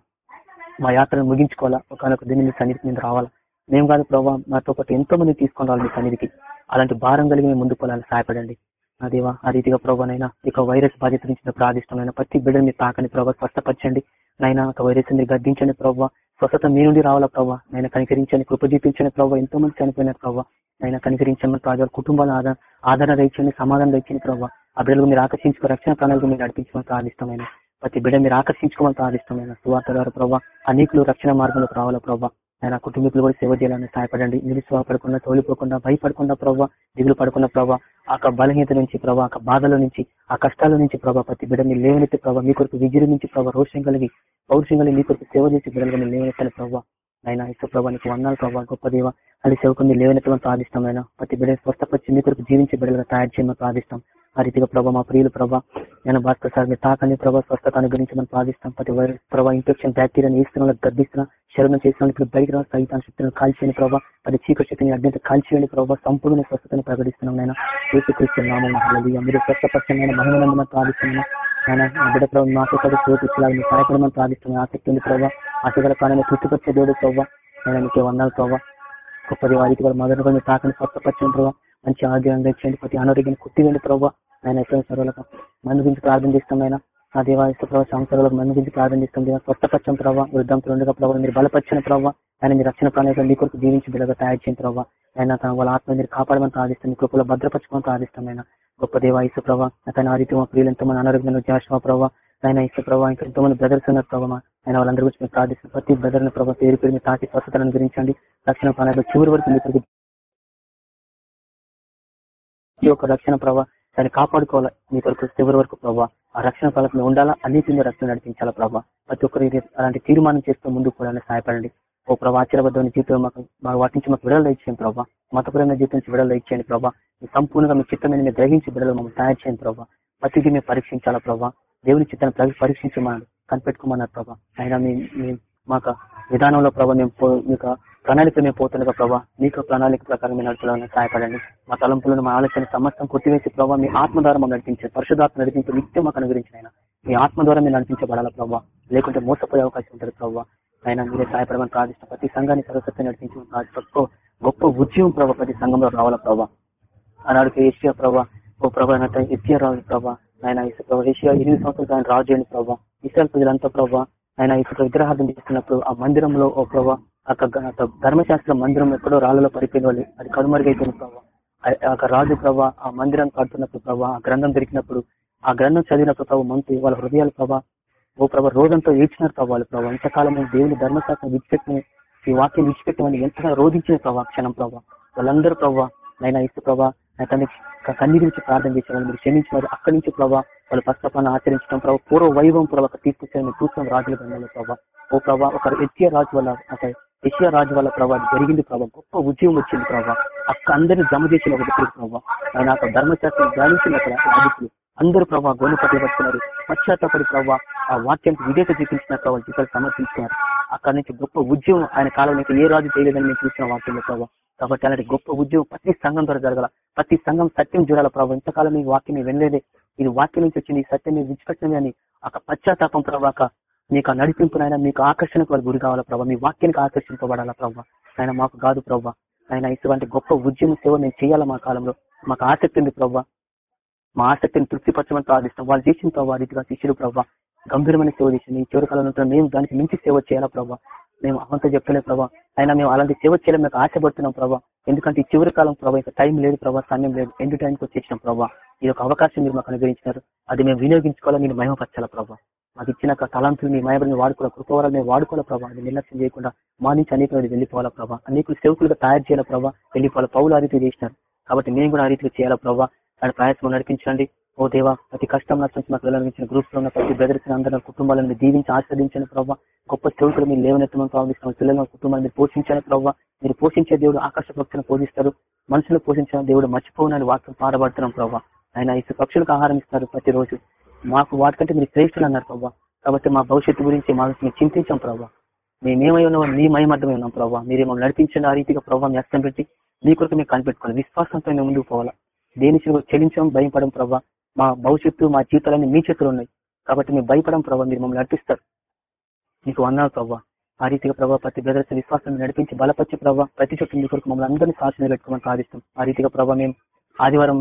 మా యాత్రను ముగించుకోవాలా? ఒకనొక దీన్ని మీ సన్నిధికి మేము రావాలా? మేము కాదు ప్రభావ మాతో పాటు ఎంతో మంది తీసుకొని రావాలి మీ సన్నిధికి. అలాంటి భారం కలిగి మేము ముందుకు పోవాలని సహాయపడండి. నా దేవా ఆ రీతిగా ప్రభావనైనా ఇక వైరస్ బాధ్యత నుంచి ప్రార్థిష్టమైన ప్రతి బిడ్డని మీరు తాకని ప్రభావ స్వస్థపరచండి. నైనా ఒక వైరస్ మీరు గద్దించండి ప్రభావ స్వస్థత మీ నుండి రావాలా ప్రభావ నైనా కనికరించండి కృప చూపించండి ప్రభావ ఎంతో మంది చనిపోయినారు ప్రభావ నైనా కనికరించండి ప్రభావ కుటుంబాల ఆధార ఆధారణ ఇచ్చండి సమాధానం ఇచ్చండి ప్రభావ ఆ బిడ్డలు మీరు ఆకర్షించుకో రక్షణ ప్రణాళిక మీరు నడిపించమని ప్రార్థిష్టమైన ప్రతి బిడ్డ మీరు ఆకర్షించుకోమని ప్రార్థిష్టమైన సువార్త గారు ప్రభావ అనేకులు రక్షణ మార్గంలోకి రావాలా ప్రభావ ఆయన కుటుంబీకులు కూడా సేవ చేయాలని సహాయపడండి. నిరుత్సాహపడకుండా తోలిపోకుండా భయపడకుండా ప్రభావ దిగులు పడకుండా ప్రభావ ఆ బలహీనత నుంచి ప్రభావ ఆ బాధల నుంచి ఆ కష్టాల నుంచి ప్రభావ ప్రతి బిడ్డని లేవనెత్తి ప్రభావ మీ కొరకు విజృంభించి ప్రభావ రోషం కలిగి పౌరుషం కలిగి మీ కొరకు సేవ చేసి బిడ్డలుగా మీరు లేవనెత్తాలి ప్రభావ ఆయన ఇసు ప్రభావానికి వందాలు ప్రభావ గొప్ప దేవ. అది సేవకుని మీరు లేవనెత్తమని ప్రార్థిస్తాం ఆయన ప్రతి బిడ్డ స్వస్థపరిచి మీ కొరకు జీవించే బిడ్డలుగా తయారు చేయమని ప్రార్థిస్తాం. ఆ రీతిగా ప్రభావ మా ప్రియులు ప్రభా నేను భాస్కర్ సార్ మీ తాకని ప్రభావ స్వస్థత అనుగ్రహించమని ప్రార్థిస్తాం. ప్రతి వైరస్ ప్రభావ ఇన్ఫెక్షన్ బ్యాక్టీరియా ఈస్తున్న గర్దిస్తున్న శరణం చేసిన ఇప్పుడు బయట సైతాన్ శక్తిని కాల్చేయని ప్రభావ ప్రతి చీకటి శక్తిని అడ్డంత కాల్చేయండి ప్రభావ సంపూర్ణ స్వస్థతను ప్రకటిస్తున్నాం నేను ఏసుక్రీస్తు మీరు స్వస్థపరచమైన మహిళలను ప్రార్థిస్తున్నాను ఆయన బిడ్డ ప్రభు మాకు కూడా చూపించాలని మీరు సహాయపడమని ప్రార్థిస్తున్నాను ఆసక్తి ఉంది ప్రభావ ఆశగల కాలంలో తృప్తిపరిచే దేవుడు ప్రభావ నేను మీకు వందాలు ప్రభావ గొప్ప దేవ రీతి కూడా మొదటి తాకని స్వస్థపరచండి ప్రభావ మంచి ఆరోగ్యం తెచ్చండి ప్రతి అనారోగ్యాన్ని కుట్టివేండి ప్రభావ ఆయన ఎక్కడ సర్వలకు మందు గురించి ప్రార్థన చేస్తాం ఆయన ఆ దేవాలయ ప్రభావ సంవత్సరాలకు మందు గురించి ప్రార్థన చేస్తాం దేవ స్వస్థపచ్చం ప్రభావ వృద్ధంతో ఉండగా ప్రభావ మీరు బలపరిచిన ప్రభావ ఆయన మీరు రక్షణ ప్రాణాలు మీ కొరకు జీవించి బిడ్డగా తయారు చేసిన ప్రభావ ఆయన తన వాళ్ళ ఆత్మ మీరు కాపాడమని ప్రార్థిస్తాం మీ కృపలో భద్రపరచుకోమని ప్రార్థిస్తాం ఆయన గొప్ప దేవాయసు ప్రభావ అతని ఆ రీతి మా ప్రియులు ఎంతో మంది అనారోగ్యంలో చేసిన ప్రభావ ఆయన ఇసు ప్రభావ ఇంకా ఎంతో మంది బ్రదర్స్ ఉన్నారు ప్రభావ ఆయన వాళ్ళందరి గురించి మేము ప్రార్థిస్తాం ప్రతి బ్రదర్ ప్రభావ పేరు పేరు మీరు తాకి స్వస్థతను గురించండి రక్షణ ప్రాణాలు చివరి వరకు మీ కొరకు ఈ యొక్క రక్షణ ప్రభావ దాన్ని కాపాడుకోవాలా? మీ కొరకు చివరి వరకు ప్రభావ ఆ రక్షణ ఫలం ఉండాలా? అన్నిటి మీద రక్షణ నడిపించాలా ప్రభావ ప్రతి ఒక్కరు అలాంటి తీర్మానం చేస్తూ ముందుకు పోవడానికి సహాయపడండి. ఓ ప్రభావ ఆశ్చర్యబద్ధమైన జీవితం మాకు మాకు వాటి నుంచి మాకు విడుదల ఇచ్చేయండి ప్రభావ మతపరమైన జీవితం నుంచి విడుదల ఇచ్చేయండి ప్రభావ సంపూర్ణంగా మీ చిత్తమైన మీరు గ్రహించి విడుదల మమ్మల్ని తయారు చేయండి ప్రభావ ప్రతిదీ మేము పరీక్షించాలా ప్రభావ దేవుని చిత్తాన్ని పరి- పరీక్షించమన్నారు కనిపెట్టుకోమన్నారు ప్రభావ అయినా మీ మాకు విధానంలో ప్రభావ మేము మీకు ప్రణాళిక మేము పోతుండగా ప్రభా. మీకు ప్రణాళిక ప్రకారం మేము నడుపులను సహాయపడండి. మా తలంపులను మా ఆలోచన సమస్తం కొట్టివేసి ప్రభావ మీ ఆత్మ ద్వారా మాకు నడిపించే పరిశుధాత్మ నడిపించి నిత్యం మాకు అనుగ్రహించిన ఆయన మీ ఆత్మ ద్వారా మీరు నడిపించబడాల ప్రభావ లేకుంటే మోసపోయే అవకాశం ఉంటుంది ప్రభావ ఆయన మీరే సహాయపడమని ప్రార్థిస్తాం ప్రతి సంఘాన్ని సరస్వతి నడిపించమని ప్రార్థిస్తాం గొప్ప ఉద్యమం ప్రభావ ప్రతి సంఘంలో రావాల ప్రభావ ఆనాడు ఏషియా ప్రభా ఓ ప్రభా ఎత్తియా రాజు ప్రభా. ఆయన ఇసు ఏషియా ఎనిమిది సంవత్సరాలు ఆయన రాజు అని ప్రభావ ఇసాల్ ప్రజలంతా ప్రభావ ఆయన ఇసుక విగ్రహార్థం చేస్తున్నప్పుడు ఆ మందిరంలో ఓ ప్రభా ధర్మశాస్త్ర మందిరం ఎక్కడో రాళ్ళలో పడిపోయిన వాళ్ళు. అది కనుమరుగైపోయిన ప్రభా. ఆ రాజు ప్రభా ఆ మందిరం కడుతున్నప్పుడు ప్రభా ఆ గ్రంథం దొరికినప్పుడు ఆ గ్రంథం చదివినప్పుడు ప్రభావ మంత్రి వాళ్ళ హృదయాల ప్రభా ఓ ప్రభా రోజంతా ఏడ్చినారు ప్రభావ వాళ్ళు ప్రభావ ఇంతకాలం దేవుని ధర్మశాస్త్రం విడిచిపెట్టిన ఈ వాక్యం విడిచిపెట్టమని ఎంతగా రోధించిన ప్రభా క్షణం ప్రభా. వాళ్ళందరూ ప్రభా నైనా ఇసు ప్రభా అతన్ని కన్నీరు నుంచి ప్రార్థన చేసే వాళ్ళు మీరు క్షమించినారు. అక్కడి నుంచి ప్రభా వాళ్ళు పస్తపాన్ని ఆచరించడం ప్రభావ పూర్వ వైభవం ప్రభావ తీసుకొచ్చారని చూసిన రాజుల గంధంలో ప్రభా. ఓ ప్రభా ఒక ఎత్తియా రాజు వల్ల ఒక రాజు వల్ల ప్రభావ జరిగింది ప్రభావ గొప్ప ఉద్యమం వచ్చింది ప్రభావ అక్క అందరినీ జమ చేసిన ఒకటి ప్రభావ ఆయన అక్కడ ధర్మశాస్త్రం ధ్యానించిన అక్కడ అందరూ ప్రభావ గోను పట్టుకున్నారు. పశ్చాత్తపడి ప్రభావ ఆ వాక్యానికి విధేత చూపించిన ప్రభావ జీతాలు సమర్పించుకున్నారు అక్కడి నుంచి గొప్ప ఉద్యమం ఆయన కాలంలో ఏ రాజు చేయలేదని మేము చూసిన వాక్యంలో ప్రభావ కాబట్టి అలాంటి గొప్ప ఉద్యమం ప్రతి సంఘం ద్వారా జరగాల. ప్రతి సంఘం సత్యం చూడాల ప్రభావ ఇంతకాలం ఈ వాక్యం వినలేదే. ఇది వాక్యం నుంచి వచ్చింది. ఈ సత్యం మీరు విడిచిపెట్టమే అని ఒక పశ్చాత్తాపం ప్రభావ మీకు ఆ నడిపింపునైనా మీకు ఆకర్షణకు వారు గురి కావాలా ప్రభావ మీ వాక్యానికి ఆకర్షింపబడాలా ప్రభావ ఆయన మాకు కాదు ప్రభావ ఆయన ఇటువంటి గొప్ప ఉద్యమ సేవ మేము చేయాలా మా కాలంలో? మాకు ఆసక్తి ఉంది ప్రవ్వ మా ఆసక్తిని తృప్తిపరచమని ప్రార్థిస్తాం. వాళ్ళు చేసిన ప్రభావ రీతిగా శిష్యులు ప్రభావ గంభీరమైన సేవ చేసింది. ఈ చివరి కాలంలో మేము దానికి మించి సేవ చేయాలా ప్రభావ మేము అవంతా చెప్తలే ప్రభావ అయినా మేము అలాంటి సేవ చేయడం మీకు ఆశపడుతున్నాం ప్రభావ ఎందుకంటే ఈ చివరి కాలం ప్రభావ ఇంకా టైం లేదు ప్రభావ సమయం లేదు. ఎండు టైంకి వచ్చేసిన ప్రభావ ఈ యొక్క అవకాశం మీరు మాకు అనుగ్రహించినారు. అది మేము వినియోగించుకోవాలని మీరు మహిమపరచాల ప్రభావ మాకు ఇచ్చిన తలాంతులు మీ మయబడిని వాడుకోవాలి కృపవరాలు మేము వాడుకోవాలి ప్రభావ అది నిర్లక్ష్యం చేయకుండా మా నుంచి అనేక మంది వెళ్ళిపోవాలా ప్రభావ అనేకులు సేవకులుగా తయారు చేయాల ప్రభావ వెళ్ళిపోవాలి. పౌలు ఆ రీతి చేసినారు. కాబట్టి మేము కూడా ఆ రీతిగా చేయాలా ప్రభావ దాని ప్రయాసం నడిపించండి. ఓ దేవా ప్రతి కష్టం నష్టం మాకు వెళ్ళనిచ్చిన గ్రూప్లో ఉన్న ప్రతి బ్రదర్స్ అందరూ కుటుంబాలను దీవించి ఆస్వాదించండి ప్రభావ గొప్ప సేవకులు మీరు లేవనెత్తమని ప్రారంభిస్తున్న పిల్లల కుటుంబాన్ని మీరు పోషించండి ప్రభావ మీరు పోషించే దేవుడు ఆకాశ పక్షులను పోషిస్తారు. మనుషులు పోషించిన దేవుడు మర్చిపోనని వాక్యం పాడబడుతున్నాం ప్రభావ ఆయన ఇసు పక్షులకు ఆహారం ఇస్తారు ప్రతిరోజు. మాకు వాటికంటే మీరు శ్రేష్ఠులు అన్నారు ప్రభావ కాబట్టి మా భవిష్యత్తు గురించి మా మేము చింతించాం ప్రభావ మేమేమై ఉన్నాం మీ మయమర్థమై ఉన్నాం ప్రభావ మీరు మమ్మల్ని నడిపించండి ఆ రీతిగా ప్రభావ వ్యక్తం పెట్టి మీ కొరకు మేము కనిపెట్టుకోవాలి. విశ్వాసంతో మేము ముందుకు పోవాలా. దేని చెల్లించడం భయపడం ప్రభావ మా భవిష్యత్తు మా జీవితాలన్నీ మీ చేతులు ఉన్నాయి. కాబట్టి మేము భయపడం ప్రభావ మీరు మమ్మల్ని నడిపిస్తారు. మీకు అన్నారు ప్రభావ ఆ రీతిగా ప్రభావ ప్రతి బ్రదర్స్ విశ్వాసాన్ని నడిపించి బలపరిచి ప్రభావ ప్రతి చోట్ల మీ కొరకు మమ్మల్ని అందరినీ సాక్షి పెట్టుకోమని సాధిస్తాం ఆ రీతిగా ప్రభావ మేము ఆదివారం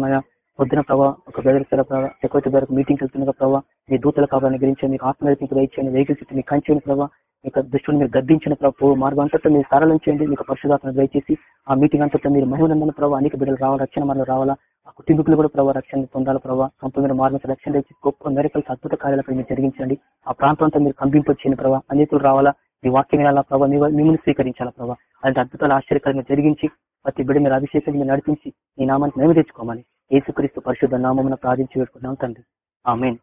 పొద్దున ప్రభావ ఒక బ్రదర్స్ ప్రభావ సెక్యూరిటీ మీటింగ్ వెళ్తున్న ప్రభావ మీ దూతల కావాలని గురించి మీకు ఆత్మహత్యకు దయచేయండి వెహికల్స్ మీకు కంచేయండి ప్రభావ మీకు దృష్టిని మీరు గద్దించిన ప్రభావ మార్గం అంతటా మీరు సరళం చేయండి మీకు పరిశుధాత్మ దయచేసి ఆ మీటింగ్ అంతటా మీరు మహిమనందన ప్రభావ అనేక బిడ్డలు రావాలి రక్షణ మనలో రావాలా ఆ కుటుంబీకులు కూడా ప్రభావ రక్షణ పొందాలి ప్రభావ సంపూర్ణ మార్గం రక్షణ తెచ్చి గొప్ప మెరికల్స్ అద్భుత కార్యాలపై మీరు జరిగించండి. ఆ ప్రాంతం అంతా మీరు కంపింపొచ్చిన ప్రభావ అనేకులు రావాలా మీ వాక్యం వినాలా ప్రభావ మిమ్మల్ని స్వీకరించాలా ప్రభావ అలాంటి అద్భుతాలు ఆశ్చర్యకరంగా జరిగించి ప్రతి బిడ్డ మీరు అభిషేకం మీరు నడిపించి ఈ నామాన్ని మేము తెచ్చుకోమని యేసుక్రీస్తు పరిశుద్ధ నామం ప్రార్థించి పెట్టుకున్నాం తండ్రి. ఆమెన్.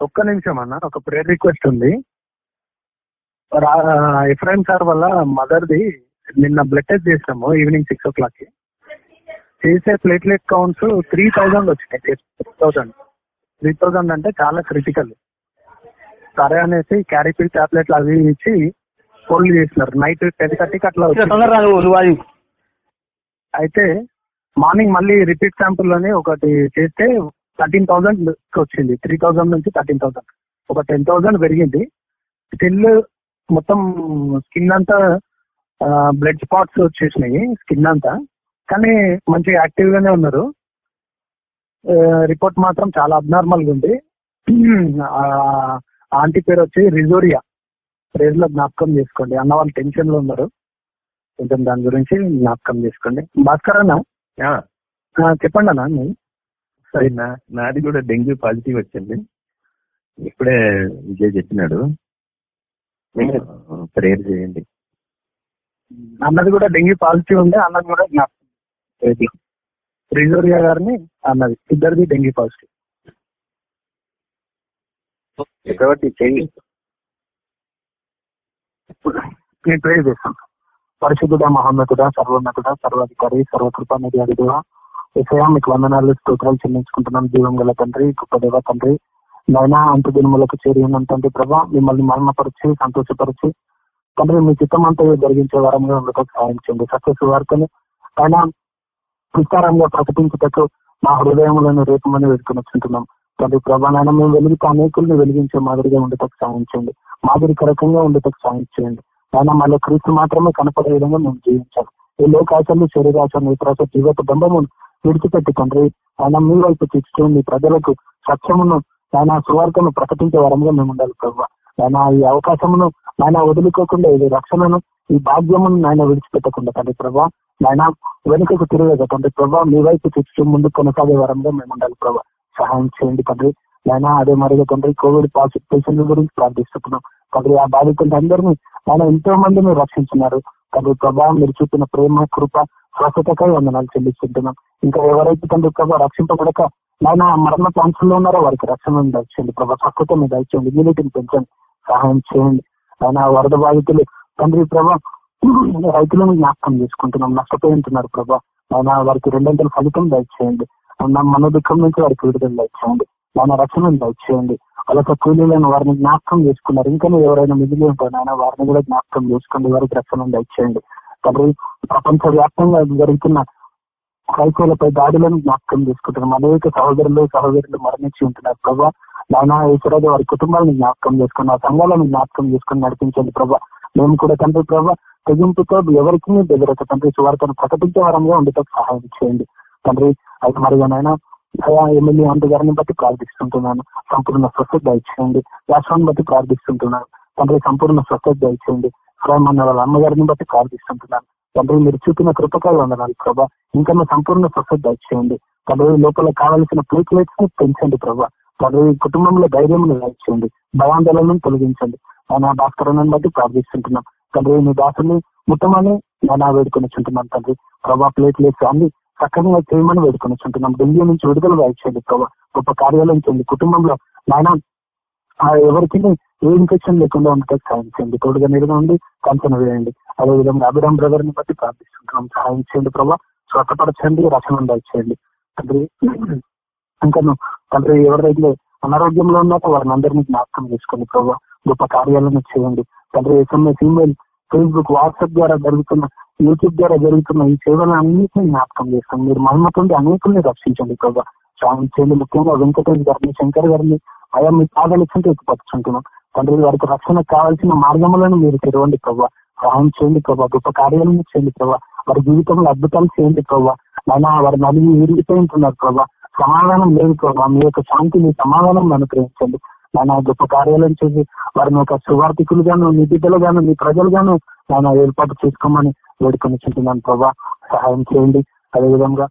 ఒక్క నిమిషం అన్న ఒక ప్రేయర్ రిక్వెస్ట్ ఉంది. ఎఫ్రాయిం సార్ వల్ల మదర్ది నిన్న బ్లడ్ టెస్ట్ చేసాము ఈవినింగ్ సిక్స్ ఓ క్లాక్కి. చేసే ప్లేట్లెట్ కౌంట్స్ త్రీ థౌజండ్ వచ్చినాయి త్రీ థౌజండ్ త్రీ థౌజండ్ అంటే చాలా క్రిటికల్ సరే అనేసి క్యారిపిల్ టాబ్లెట్లు అవి ఇచ్చి హోల్డ్ చేసినారు నైట్ టెన్ థర్టీకి అట్లా వచ్చింది. అయితే మార్నింగ్ మళ్ళీ రిపీట్ శాంపుల్లోనే ఒకటి చేస్తే థర్టీన్ థౌసండ్ వచ్చింది. త్రీ థౌసండ్ నుంచి థర్టీన్ థౌసండ్ ఒక టెన్ థౌసండ్ పెరిగింది. స్టిల్ మొత్తం స్కిన్ అంతా బ్లడ్ స్పాట్స్ వచ్చేసినాయి స్కిన్ అంతా. కానీ మంచిగా యాక్టివ్ గానే ఉన్నారు రిపోర్ట్ మాత్రం చాలా అబ్నార్మల్గా ఉంది ఆంటీ పేరు వచ్చి రిజోరియా. ప్రేజ్లో జ్ఞాపకం చేసుకోండి. అన్న వాళ్ళు టెన్షన్లో ఉన్నారు. కొంచెం దాని గురించి జ్ఞాపకం చేసుకోండి. భాస్కర్ అన్న? చెప్పండి అన్న. సరే నాది కూడా డెంగ్యూ పాజిటివ్ వచ్చింది. ఇప్పుడే విజయ్ చెప్పినాడు. ప్రేయర్ చేయండి. అన్నది కూడా డెంగ్యూ పాజిటివ్ ఉంది. అన్నది కూడా జ్ఞాపకం? రిజోరియా గారిని అన్నది. ఇద్దరిది డెంగ్యూ పాజిటివ్. చక్రవర్తి చెయ్యి నేను ప్రేర్ చేస్తాను. పరిశుద్ధుడ మహోన్నతుడ సర్వోన్నతుడ సర్వాధికారి సర్వకృప నిధి విషయం మీకు వందనాలు స్తోత్రాలు చెల్లించుకుంటున్నాం జీవం గల తండ్రి గొప్ప దేవ తండ్రి. నైనా అంత దినములకు చేరి ఉన్నాం తండ్రి ప్రభా. మిమ్మల్ని మరణపరిచి సంతోషపరిచి తండ్రి మీ చిత్తం అంతా జరిగించే వారంగా ఉండటం సాయం చేయండి. సత్య సువార్తను ఆయన విస్తారంగా ప్రకటించుటకు మా హృదయములను రేపమని వేడుకొని వచ్చుంటున్నాం తండ్రి ప్రభా మేము వెలుగుతూ అనేకులను వెలిగించే మాదిరిగా ఉండటకు సాధించండి మాదిరికరకంగా ఉండేటకు సాధించండి ఆయన మళ్ళీ క్రీస్తు మాత్రమే కనపడే విధంగా మేము జీవించాలి. ఈ లోకాశలు శరీరాశ నేత్రాశ జీవిత బంధము విడిచిపెట్టి తండ్రి ఆయన మీ వైపు తీర్చుతూ మీ ప్రజలకు సత్యమును ఆయన సువార్తను ప్రకటించే వారంగా మేము ఉండాలి ప్రభావ ఆయన ఈ అవకాశమును ఆయన వదులుకోకుండా ఈ రక్షణను ఈ భాగ్యమును ఆయన విడిచిపెట్టకుండా తండ్రి ప్రభా. ఆయన వెనుకకు తిరగదు తండ్రి ప్రభా. మీ వైపు తీర్చు ముందు కొనసాగే వారంగా మేము ఉండాలి ప్రభా. సహాయం చేయండి తండ్రి. ఆయన అదే మరిగా తండ్రి కోవిడ్ పాజిటివ్ పేషెంట్ల గురించి ప్రార్థిస్తున్నాం. తండ్రి ఆ బాధితులు అందరినీ ఆయన ఎంతో మందిని రక్షించున్నారు తండ్రి ప్రభా మీరు చూపిన ప్రేమ కృప స్వస్థతకై వందనాలు చెల్లిస్తుంటున్నాం. ఇంకా ఎవరైతే తండ్రి ప్రభా రక్షింపబడక నాయన మరణ ప్రాంతంలో ఉన్నారో వారికి రక్షణ దయచేయండి. ప్రభా స్వస్థత మీద దయచేయండి ఇమ్యూనిటీని పెంచండి. సహాయం చేయండి. ఆయన వరద బాధితులు తండ్రి ప్రభా రైతులను జ్ఞాపకం చేసుకుంటున్నాం. నష్టపోయి ఉంటున్నారు ప్రభా. ఆయన వారికి రెండంతల ఫలితం దయచేయండి. ఉన్న మన దుఃఖం నుంచి వారికి విడుదల దయచేయండి ఆయన రక్షణను దయచేయండి వలస కూలీలను వారిని జ్ఞాపకం చేసుకున్నారు. ఇంకా ఎవరైనా మిగిలి ఉంటారు ఆయన వారిని కూడా జ్ఞాపకం చేసుకోండి. వారికి రక్షణ దయచేయండి తండ్రి ప్రపంచ వ్యాప్తంగా జరుగుతున్న కైకోలపై దాడులను జ్ఞాపకం చేసుకుంటున్నాం అనేక సహోదరులు సహోదరులు మరణించి ఉంటున్నారు. ప్రభా నాయన ఈశ్వరాజు వారి కుటుంబాలను జ్ఞాపకం చేసుకున్న సంఘాలను జ్ఞాపకం చేసుకుని నడిపించండి ప్రభా. మేము కూడా తండ్రి ప్రభా తెగింపుతో ఎవరికి దగ్గరక తండ్రి సువార్తను ప్రకటించే వారంగా ఉండటం సహాయం చేయండి. తండ్రి అయితే మరిగానైనా ఎమ్మెల్యే అంత గారిని బట్టి ప్రార్థిస్తుంటున్నాను. సంపూర్ణ స్వస్థత దయచేయండి. రాష్ట్రాన్ని బట్టి ప్రార్థిస్తుంటున్నాను. తండ్రి సంపూర్ణ స్వస్థత దయచేయండి. మన వాళ్ళ అమ్మగారిని బట్టి ప్రార్థిస్తుంటున్నాను. తండ్రి మీరు చూపిన కృపకాలు వందనాలు ప్రభా. ఇంకా సంపూర్ణ స్వస్థత దయచేయండి. తండ్రి లోపల కావలసిన ప్లేట్లెట్స్ని పెంచండి ప్రభా. తండ్రి కుటుంబంలో ధైర్యం దయచేయండి. భయాందోళనను తొలగించండి. ఆయన భాస్కరణను బట్టి ప్రార్థిస్తుంటున్నాం తండ్రి మీ దాసుని ముట్టమని నేను వేడుకొని చుంటున్నాను తండ్రి. ప్రభా ప్లేట్లెట్స్ అన్ని చక్కగా చేయమని వేడుకొని చుంటున్నాం ఢిల్లీ నుంచి విడుదల దయచేయండి గొప్ప కార్యాలయం చేయండి. కుటుంబంలో నాయన ఎవరికి ఏ ఇన్ఫెక్షన్ లేకుండా ఉండటం సాయం చేయండి. తోడుగా నీరుగా ఉండి కంచన వేయండి. అదేవిధంగా అభిరామ్ బ్రదర్ని బట్టి ప్రార్థిస్తుంటున్నాం సహాయం చేయండి ప్రభా. స్వతపరచండి రక్షణ చేయండి తండ్రి ఇంకా తండ్రి ఎవరైతే అనారోగ్యంలో ఉన్నారో వారిని అందరినీ జ్ఞాపకం చేసుకోండి ప్రభావ గొప్ప కార్యాలను చేయండి. తండ్రి ఎస్ఎంఎస్ ఈమెయిల్ ఫేస్బుక్ వాట్సాప్ ద్వారా జరుగుతున్న యూట్యూబ్ ద్వారా జరుగుతున్న ఈ సేవలను అన్నింటినీ జ్ఞాపకం చేస్తాం. మీరు మహిమతుండి అనేకుల్ని రక్షించండి ప్రభావ స్వామి చేయండి ముఖ్యంగా వెంకటేష్ గారిని శంకర్ గారిని అయా మీ పాదాలు ఇచ్చింటే తండ్రి వారికి రక్షణ కావాల్సిన మార్గములను మీరు తెరవండి ప్రభావ సహాయం చేయండి ప్రభావ గొప్ప కార్యాలను చేయండి ప్రభావ వారి జీవితంలో అద్భుతాలు చేయండి ప్రభావ అయినా వారి నలిగి విరిగిపోయి ఉంటున్నారు ప్రభావ సమాధానం లేదు ప్రభావ మీ యొక్క శాంతి మీ సమాధానం అనుగ్రహించండి. ఆయన గొప్ప కార్యాలయం చేసి వారిని ఒక సువార్థికులుగాను గాను బిడ్డలుగాను మీ ప్రజలుగాను ఆయన ఏర్పాటు చేసుకోమని వేడుకొని చుంటున్నాను ప్రభా. సహాయం చేయండి. అదేవిధంగా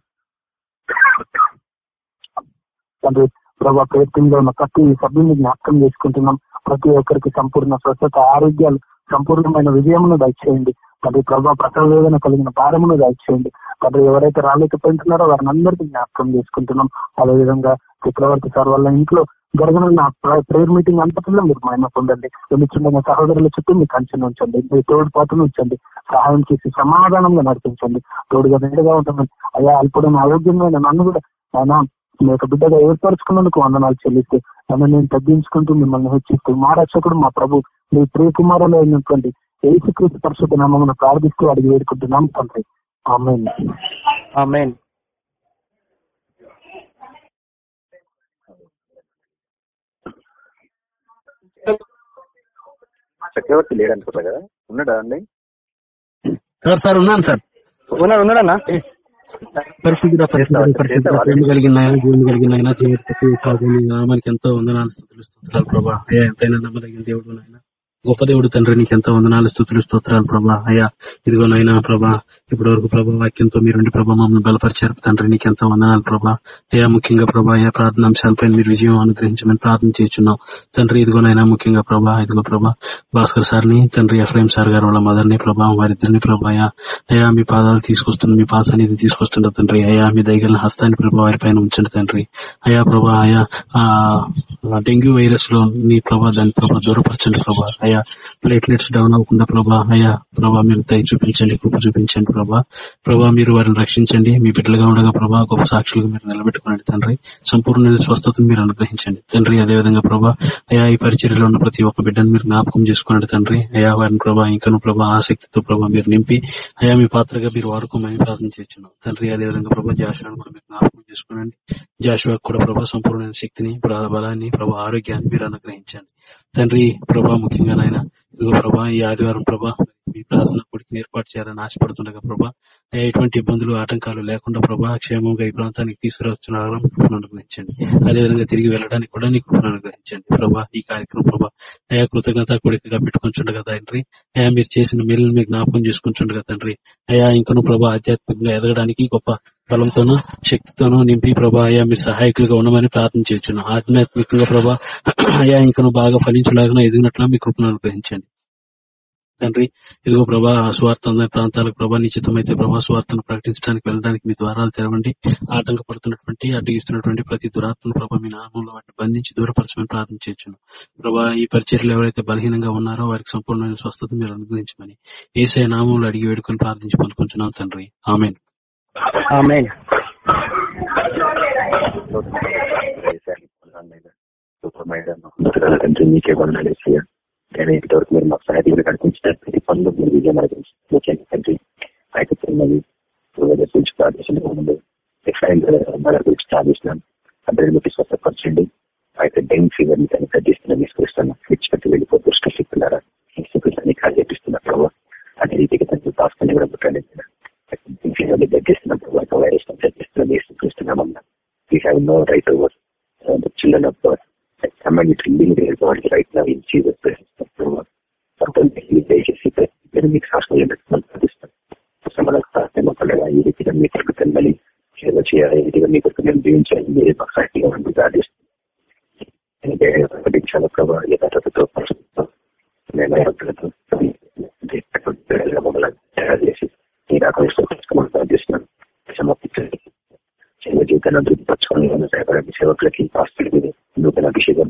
తండ్రి ప్రభా ప్రయత్నంలో ఉన్న ప్రతి సభ్యుని జ్ఞాపకం చేసుకుంటున్నాం. ప్రతి ఒక్కరికి సంపూర్ణ స్వచ్ఛత ఆరోగ్యాలు సంపూర్ణమైన విజయమును దయచేయండి. తండ్రి ప్రభా ప్రసవ వేదన కలిగిన భారమును దయచేయండి. తండ్రి ఎవరైతే రాలేకపోతున్నారో వారిని అందరికీ జ్ఞాపకం చేసుకుంటున్నాం. అదేవిధంగా చక్రవర్తి సార్ వాళ్ళ ఇంట్లో జరగనున్న ప్రేయర్ మీటింగ్ అంతటిలో మీరు మహిమ పొందండి మీ చిన్న సహోదరుల చుట్టూ మీ కంచెను ఉంచండి. మీ తోడుపాటును ఉంచండి. సహాయం చేసి సమాధానంగా నడిపించండి. తోడుగా నీడగా ఉంటామని అయ్యా అల్పుడైన ఆరోగ్యమైన నన్ను కూడా ఆయన మీ యొక్క బిడ్డగా ఏర్పరచుకున్నందుకు వందనాలు చెల్లిస్తే నన్ను నేను తగ్గించుకుంటూ మిమ్మల్ని హెచ్చిస్తూ మా రక్షకుడు మా ప్రభు మీ ప్రియకుమారులు అయినటువంటి ఏసుక్రీస్తు పరిశుద్ధ నామమును ప్రార్థిస్తూ అడిగి వేడుకుంటున్నాం తండ్రి. ఆమెన్. చక్రవర్తి లేడనుకుంటా కదా. ఉన్నాడా అండి? సార్ సార్ ఉన్నాను సార్. ఉన్నాడు ఉన్నాడన్నా? పరిశుద్ధుడ పరిశుద్ధుడ పరిశుద్ధుడ ప్రేమ కలిగిన ఆయన, జీవన కలిగిన ఆయన జీవిత నామానికి ఎంతో వందనాలు స్థుతులు స్తోత్రాలు ప్రభా. అయ్యా ఎంతైనా నమ్మదగిన దేవుడు నాయన. గొప్ప దేవుడు తండ్రి నీకు ఎంతో వందనాలు స్థుతులు స్తోత్రాలు ప్రభా. అయ్యా ఇదిగో నాయన ప్రభా. ఇప్పటి వరకు ప్రభా వాక్యంతో మీరుండి ప్రభా మమ్మల్ని బలపరిచారు. తండ్రి నీకు ఎంతో వందనాలు ప్రభా. అయ్యా ముఖ్యంగా ప్రభా అయా ప్రార్థన అంశాలపై మీరు విజయం అనుగ్రహించమని ప్రార్థన చేస్తున్నాం. తండ్రి ఇదిగోనైనా ముఖ్యంగా ప్రభా ఇదిగో ప్రభా భాస్కర్ సార్ని తండ్రి ఎఫ్ఐఎం సార్ గారు వాళ్ళ మదర్ని ప్రభా వారిద్దరిని ప్రభా అయా మీ పాదాలు తీసుకొస్తున్న మీ పాస అనేది తీసుకొస్తున్న తండ్రి అయా మీ దగ్గర హస్తాన్ని ప్రభా వారి పైన ఉంచండి తండ్రి. అయా ప్రభా అయా ఆ డెంగ్యూ వైరస్లో మీ ప్రభా దాన్ని ప్రభా దూరపరచండి ప్రభా. అయా ప్లేట్లెట్స్ డౌన్ అవ్వకుండా ప్రభా అయా ప్రభా మీరు దయ చూపించండి కృప చూపించండి ప్రభా. ప్రభా మీరు వారిని రక్షించండి. మీ బిడ్డలుగా ఉండగా ప్రభా గొప్ప సాక్షులుగా మీరు నిలబెట్టుకోండి తండ్రి. సంపూర్ణ స్వస్థతను మీరు అనుగ్రహించండి తండ్రి. అదేవిధంగా ప్రభా అయా ఈ పరిచర్యలో ఉన్న ప్రతి ఒక్క బిడ్డను మీరు జ్ఞాపకం చేసుకోండి తండ్రి. అయా వారిని ప్రభా ఇంకను ప్రభా ఆసక్తితో ప్రభా మీరు నింపి అయా మీ పాత్రగా మీరు వాడుకోమని ప్రార్థన చేస్తున్నాం. తండ్రి అదేవిధంగా ప్రభా జాషువాను కూడా మీరు జ్ఞాపకం చేసుకోనండి. జాషువాకు కూడా ప్రభా సంపూర్ణ శక్తిని బలాన్ని ప్రభా ఆరోగ్యాన్ని మీరు అనుగ్రహించండి. తండ్రి ప్రభా ముఖ్యంగా నాయన ఇదిగో ప్రభా ఈ ఆదివారం ప్రభా మీ ప్రార్థన కొడుకుని ఏర్పాటు చేయాలని ఆశపడుతుండగా ప్రభా ఎటువంటి ఇబ్బందులు ఆటంకాలు లేకుండా ప్రభా క్షేమంగా ఈ ప్రాంతానికి తీసుకురావచ్చున్నారా కృపను అనుగ్రహించండి. అదేవిధంగా తిరిగి వెళ్ళడానికి కూడా నీ కృపను అనుగ్రహించండి. ప్రభా ఈ కార్యక్రమం ప్రభా అయా కృతజ్ఞత కొడుకుగా పెట్టుకుంటుండగా తండ్రి అయా మీరు చేసిన మేలును మీరు జ్ఞాపకం చేసుకుంటుండగా తండ్రి అయా ఇంకను ప్రభా ఆధ్యాత్మికంగా ఎదగడానికి గొప్ప బలంతోనూ శక్తితోనూ నింపి ప్రభా అయ్యా మీరు సహాయకులుగా ఉండమని ప్రార్థన చేయొచ్చును ఆధ్యాత్మికంగా ప్రభా అయ్యా ఇంకను బాగా ఫలించలాగా ఎదిగినట్లు మీ కృపను అనుగ్రహించండి. తండ్రి ఇదిగో ప్రభా స్వార్థ ప్రాంతాలకు ప్రభా నిశ్చితమైతే ప్రభా స్వార్థను ప్రకటించడానికి వెళ్ళడానికి మీ ద్వారాలు తెరవండి. ఆటంకపడుతున్నటువంటి అడ్డగిస్తున్నటువంటి ప్రతి దురాత్మను ప్రభా మీ నామంలో వాటిని బంధించి దూరపరచమని ప్రార్థన ప్రభా ఈ పరిచర్లు ఎవరైతే బలహీనంగా ఉన్నారో వారికి సంపూర్ణమైన స్వస్థత మీరు అనుగ్రహించమని ఏసఐ నామంలో అడిగి వేడుకొని ప్రార్థించి పొందుకుంటున్నాం తండ్రి. ఆమెను. తండ్రి మీకే వందనాలు ఇస్తాయా ఇంతవరకు మీరు మాకు సహాయకులు కనిపించిన ప్రతి పనులు మీరు విజయం అనుగ్రహించండి తండ్రి అయితే తిన్నది గురించి ప్రార్థించడం ఎఫ్ఐఎల్ మన గురించి ప్రార్థిస్తున్నాను అందరిని మీకు స్వస్థపరచండి అయితే డెంగ్ ఫీవర్ని కానీ తగ్గిస్తున్నా తీసుకొస్తాను విడిచిపెట్టి వెళ్ళిపోతూ దుష్టశక్తులారా ఈ శక్తులని కాల్ చేపిస్తున్నా ప్రభావ అదే రీతికి తండ్రి పాస్తాన్ని కూడా పుట్టండి. ఫీవర్ని తగ్గిస్తున్నప్పుడు virus తగ్గిస్తున్నా we have no right over right now దయచేసి మీకు ప్రార్థన ఈ రీతిగా మీ కొరకు సేవ చేయాలి ఈ రీతిగా మీ కొరకు జీవించాలి మీరే మాకు సాక్షిగా ఉండి ప్రభావ యథార్థతో పరిశుభ్రత నేను యథార్థతో మమ్మల్ని తయారు చేసి మీరు ఆకలిస్తూ ప్రార్థిస్తున్నాను సమర్పించండి సేవ జీవితాన్ని అభివృద్ధి పరచుకొని సహాయపడండి సేవకులకి ఆస్తులకి నూతన అభిషేకం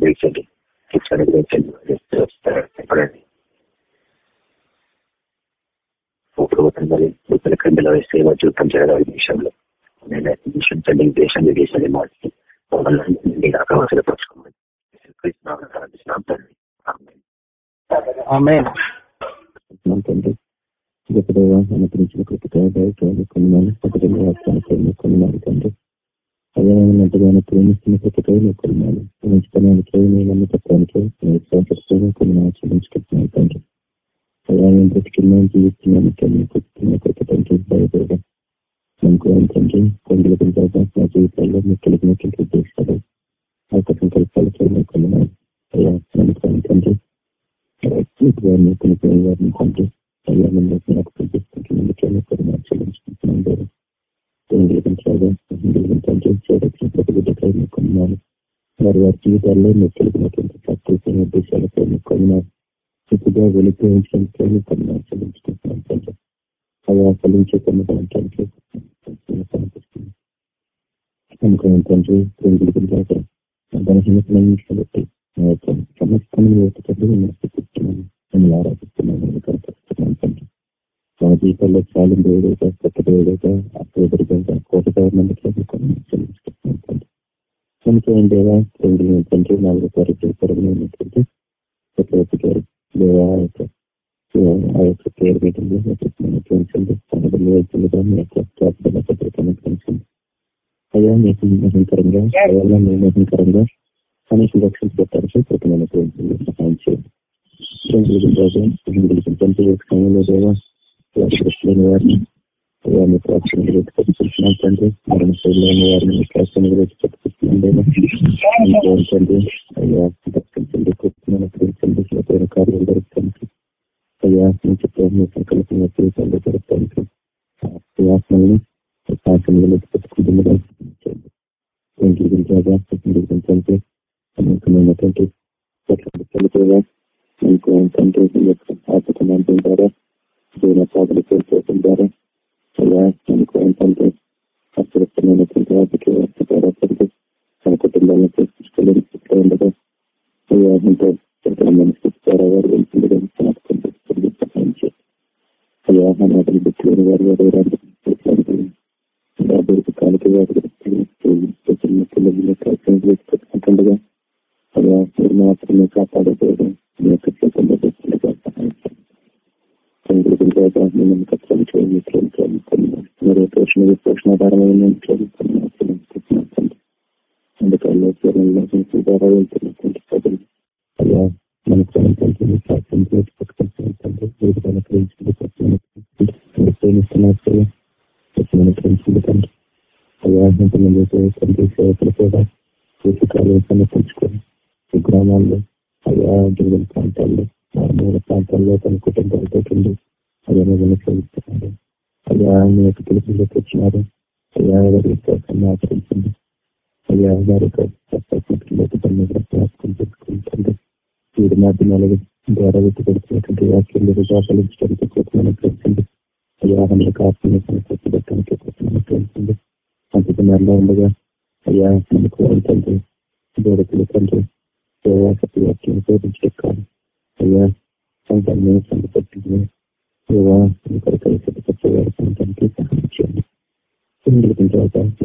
మహింకరంగా అయ్యా మీ మహింకరంగా అనేక రక్షణ పెట్టారు సహాయం చేయండి సమయంలో దేవా లేని వారిని అయ్యా మీ ప్రాక్షణ పెట్టుకుంటున్నాం తండ్రి. మరణ శైలిలోని వారిని మీ ప్రాక్షణ పెట్టుకుంటున్నాం తండ్రి అయ్యా దర్శించండి కూర్చున్న ప్రేమించండి చిన్నపోయిన కార్యాలు దొరుకుతానికి అయ్యా మీ చెప్పే మీ సంకల్పంగా జీవితాలు దొరుకుతానికి ఆత్మల్ని శాసనలు పెట్టుకుంటున్నాం తండ్రి గురించి గురించి అనేకమైనటువంటి చనిపోయా మీకు యొక్క జీవన సాధన ఏంటంటే వాటికి కుటుంబాలను తీసుకెళ్ళి ఉండగా అయ్యా ఎంతో మనసు ద్వారా వారు వెళ్తుండగా సహాయం చేయాలి అయ్యా అనాథలు బిడ్డలేని వారు వారు కాలికి పెట్టుకుంటుండగా అలా మీరు మాత్రమే కాపాడకూడదు మీ యొక్క చేతుల్లో మిమ్మల్ని కష్టాలు మీరు పోషణ పోషణాధారమైన అందుకల్లో చరణంలో ద్వారా వెళ్తున్నటువంటి ప్రజలు మనకు పెట్టుకుంటుంది పిల్లలకి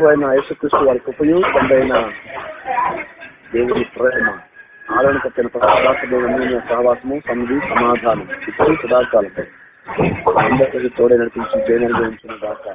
ప్రభు అయిన యేసుక్రీస్తు వారికి ఉపయోగమైన దేవుడి ప్రేమ ఆదరణకైన ప్రకాశమైన సహవాసము సంధి సమాధానం ఇప్పుడు సదాకాలపై అందరికీ తోడే నడిపించి జయనని గురించిన దాకా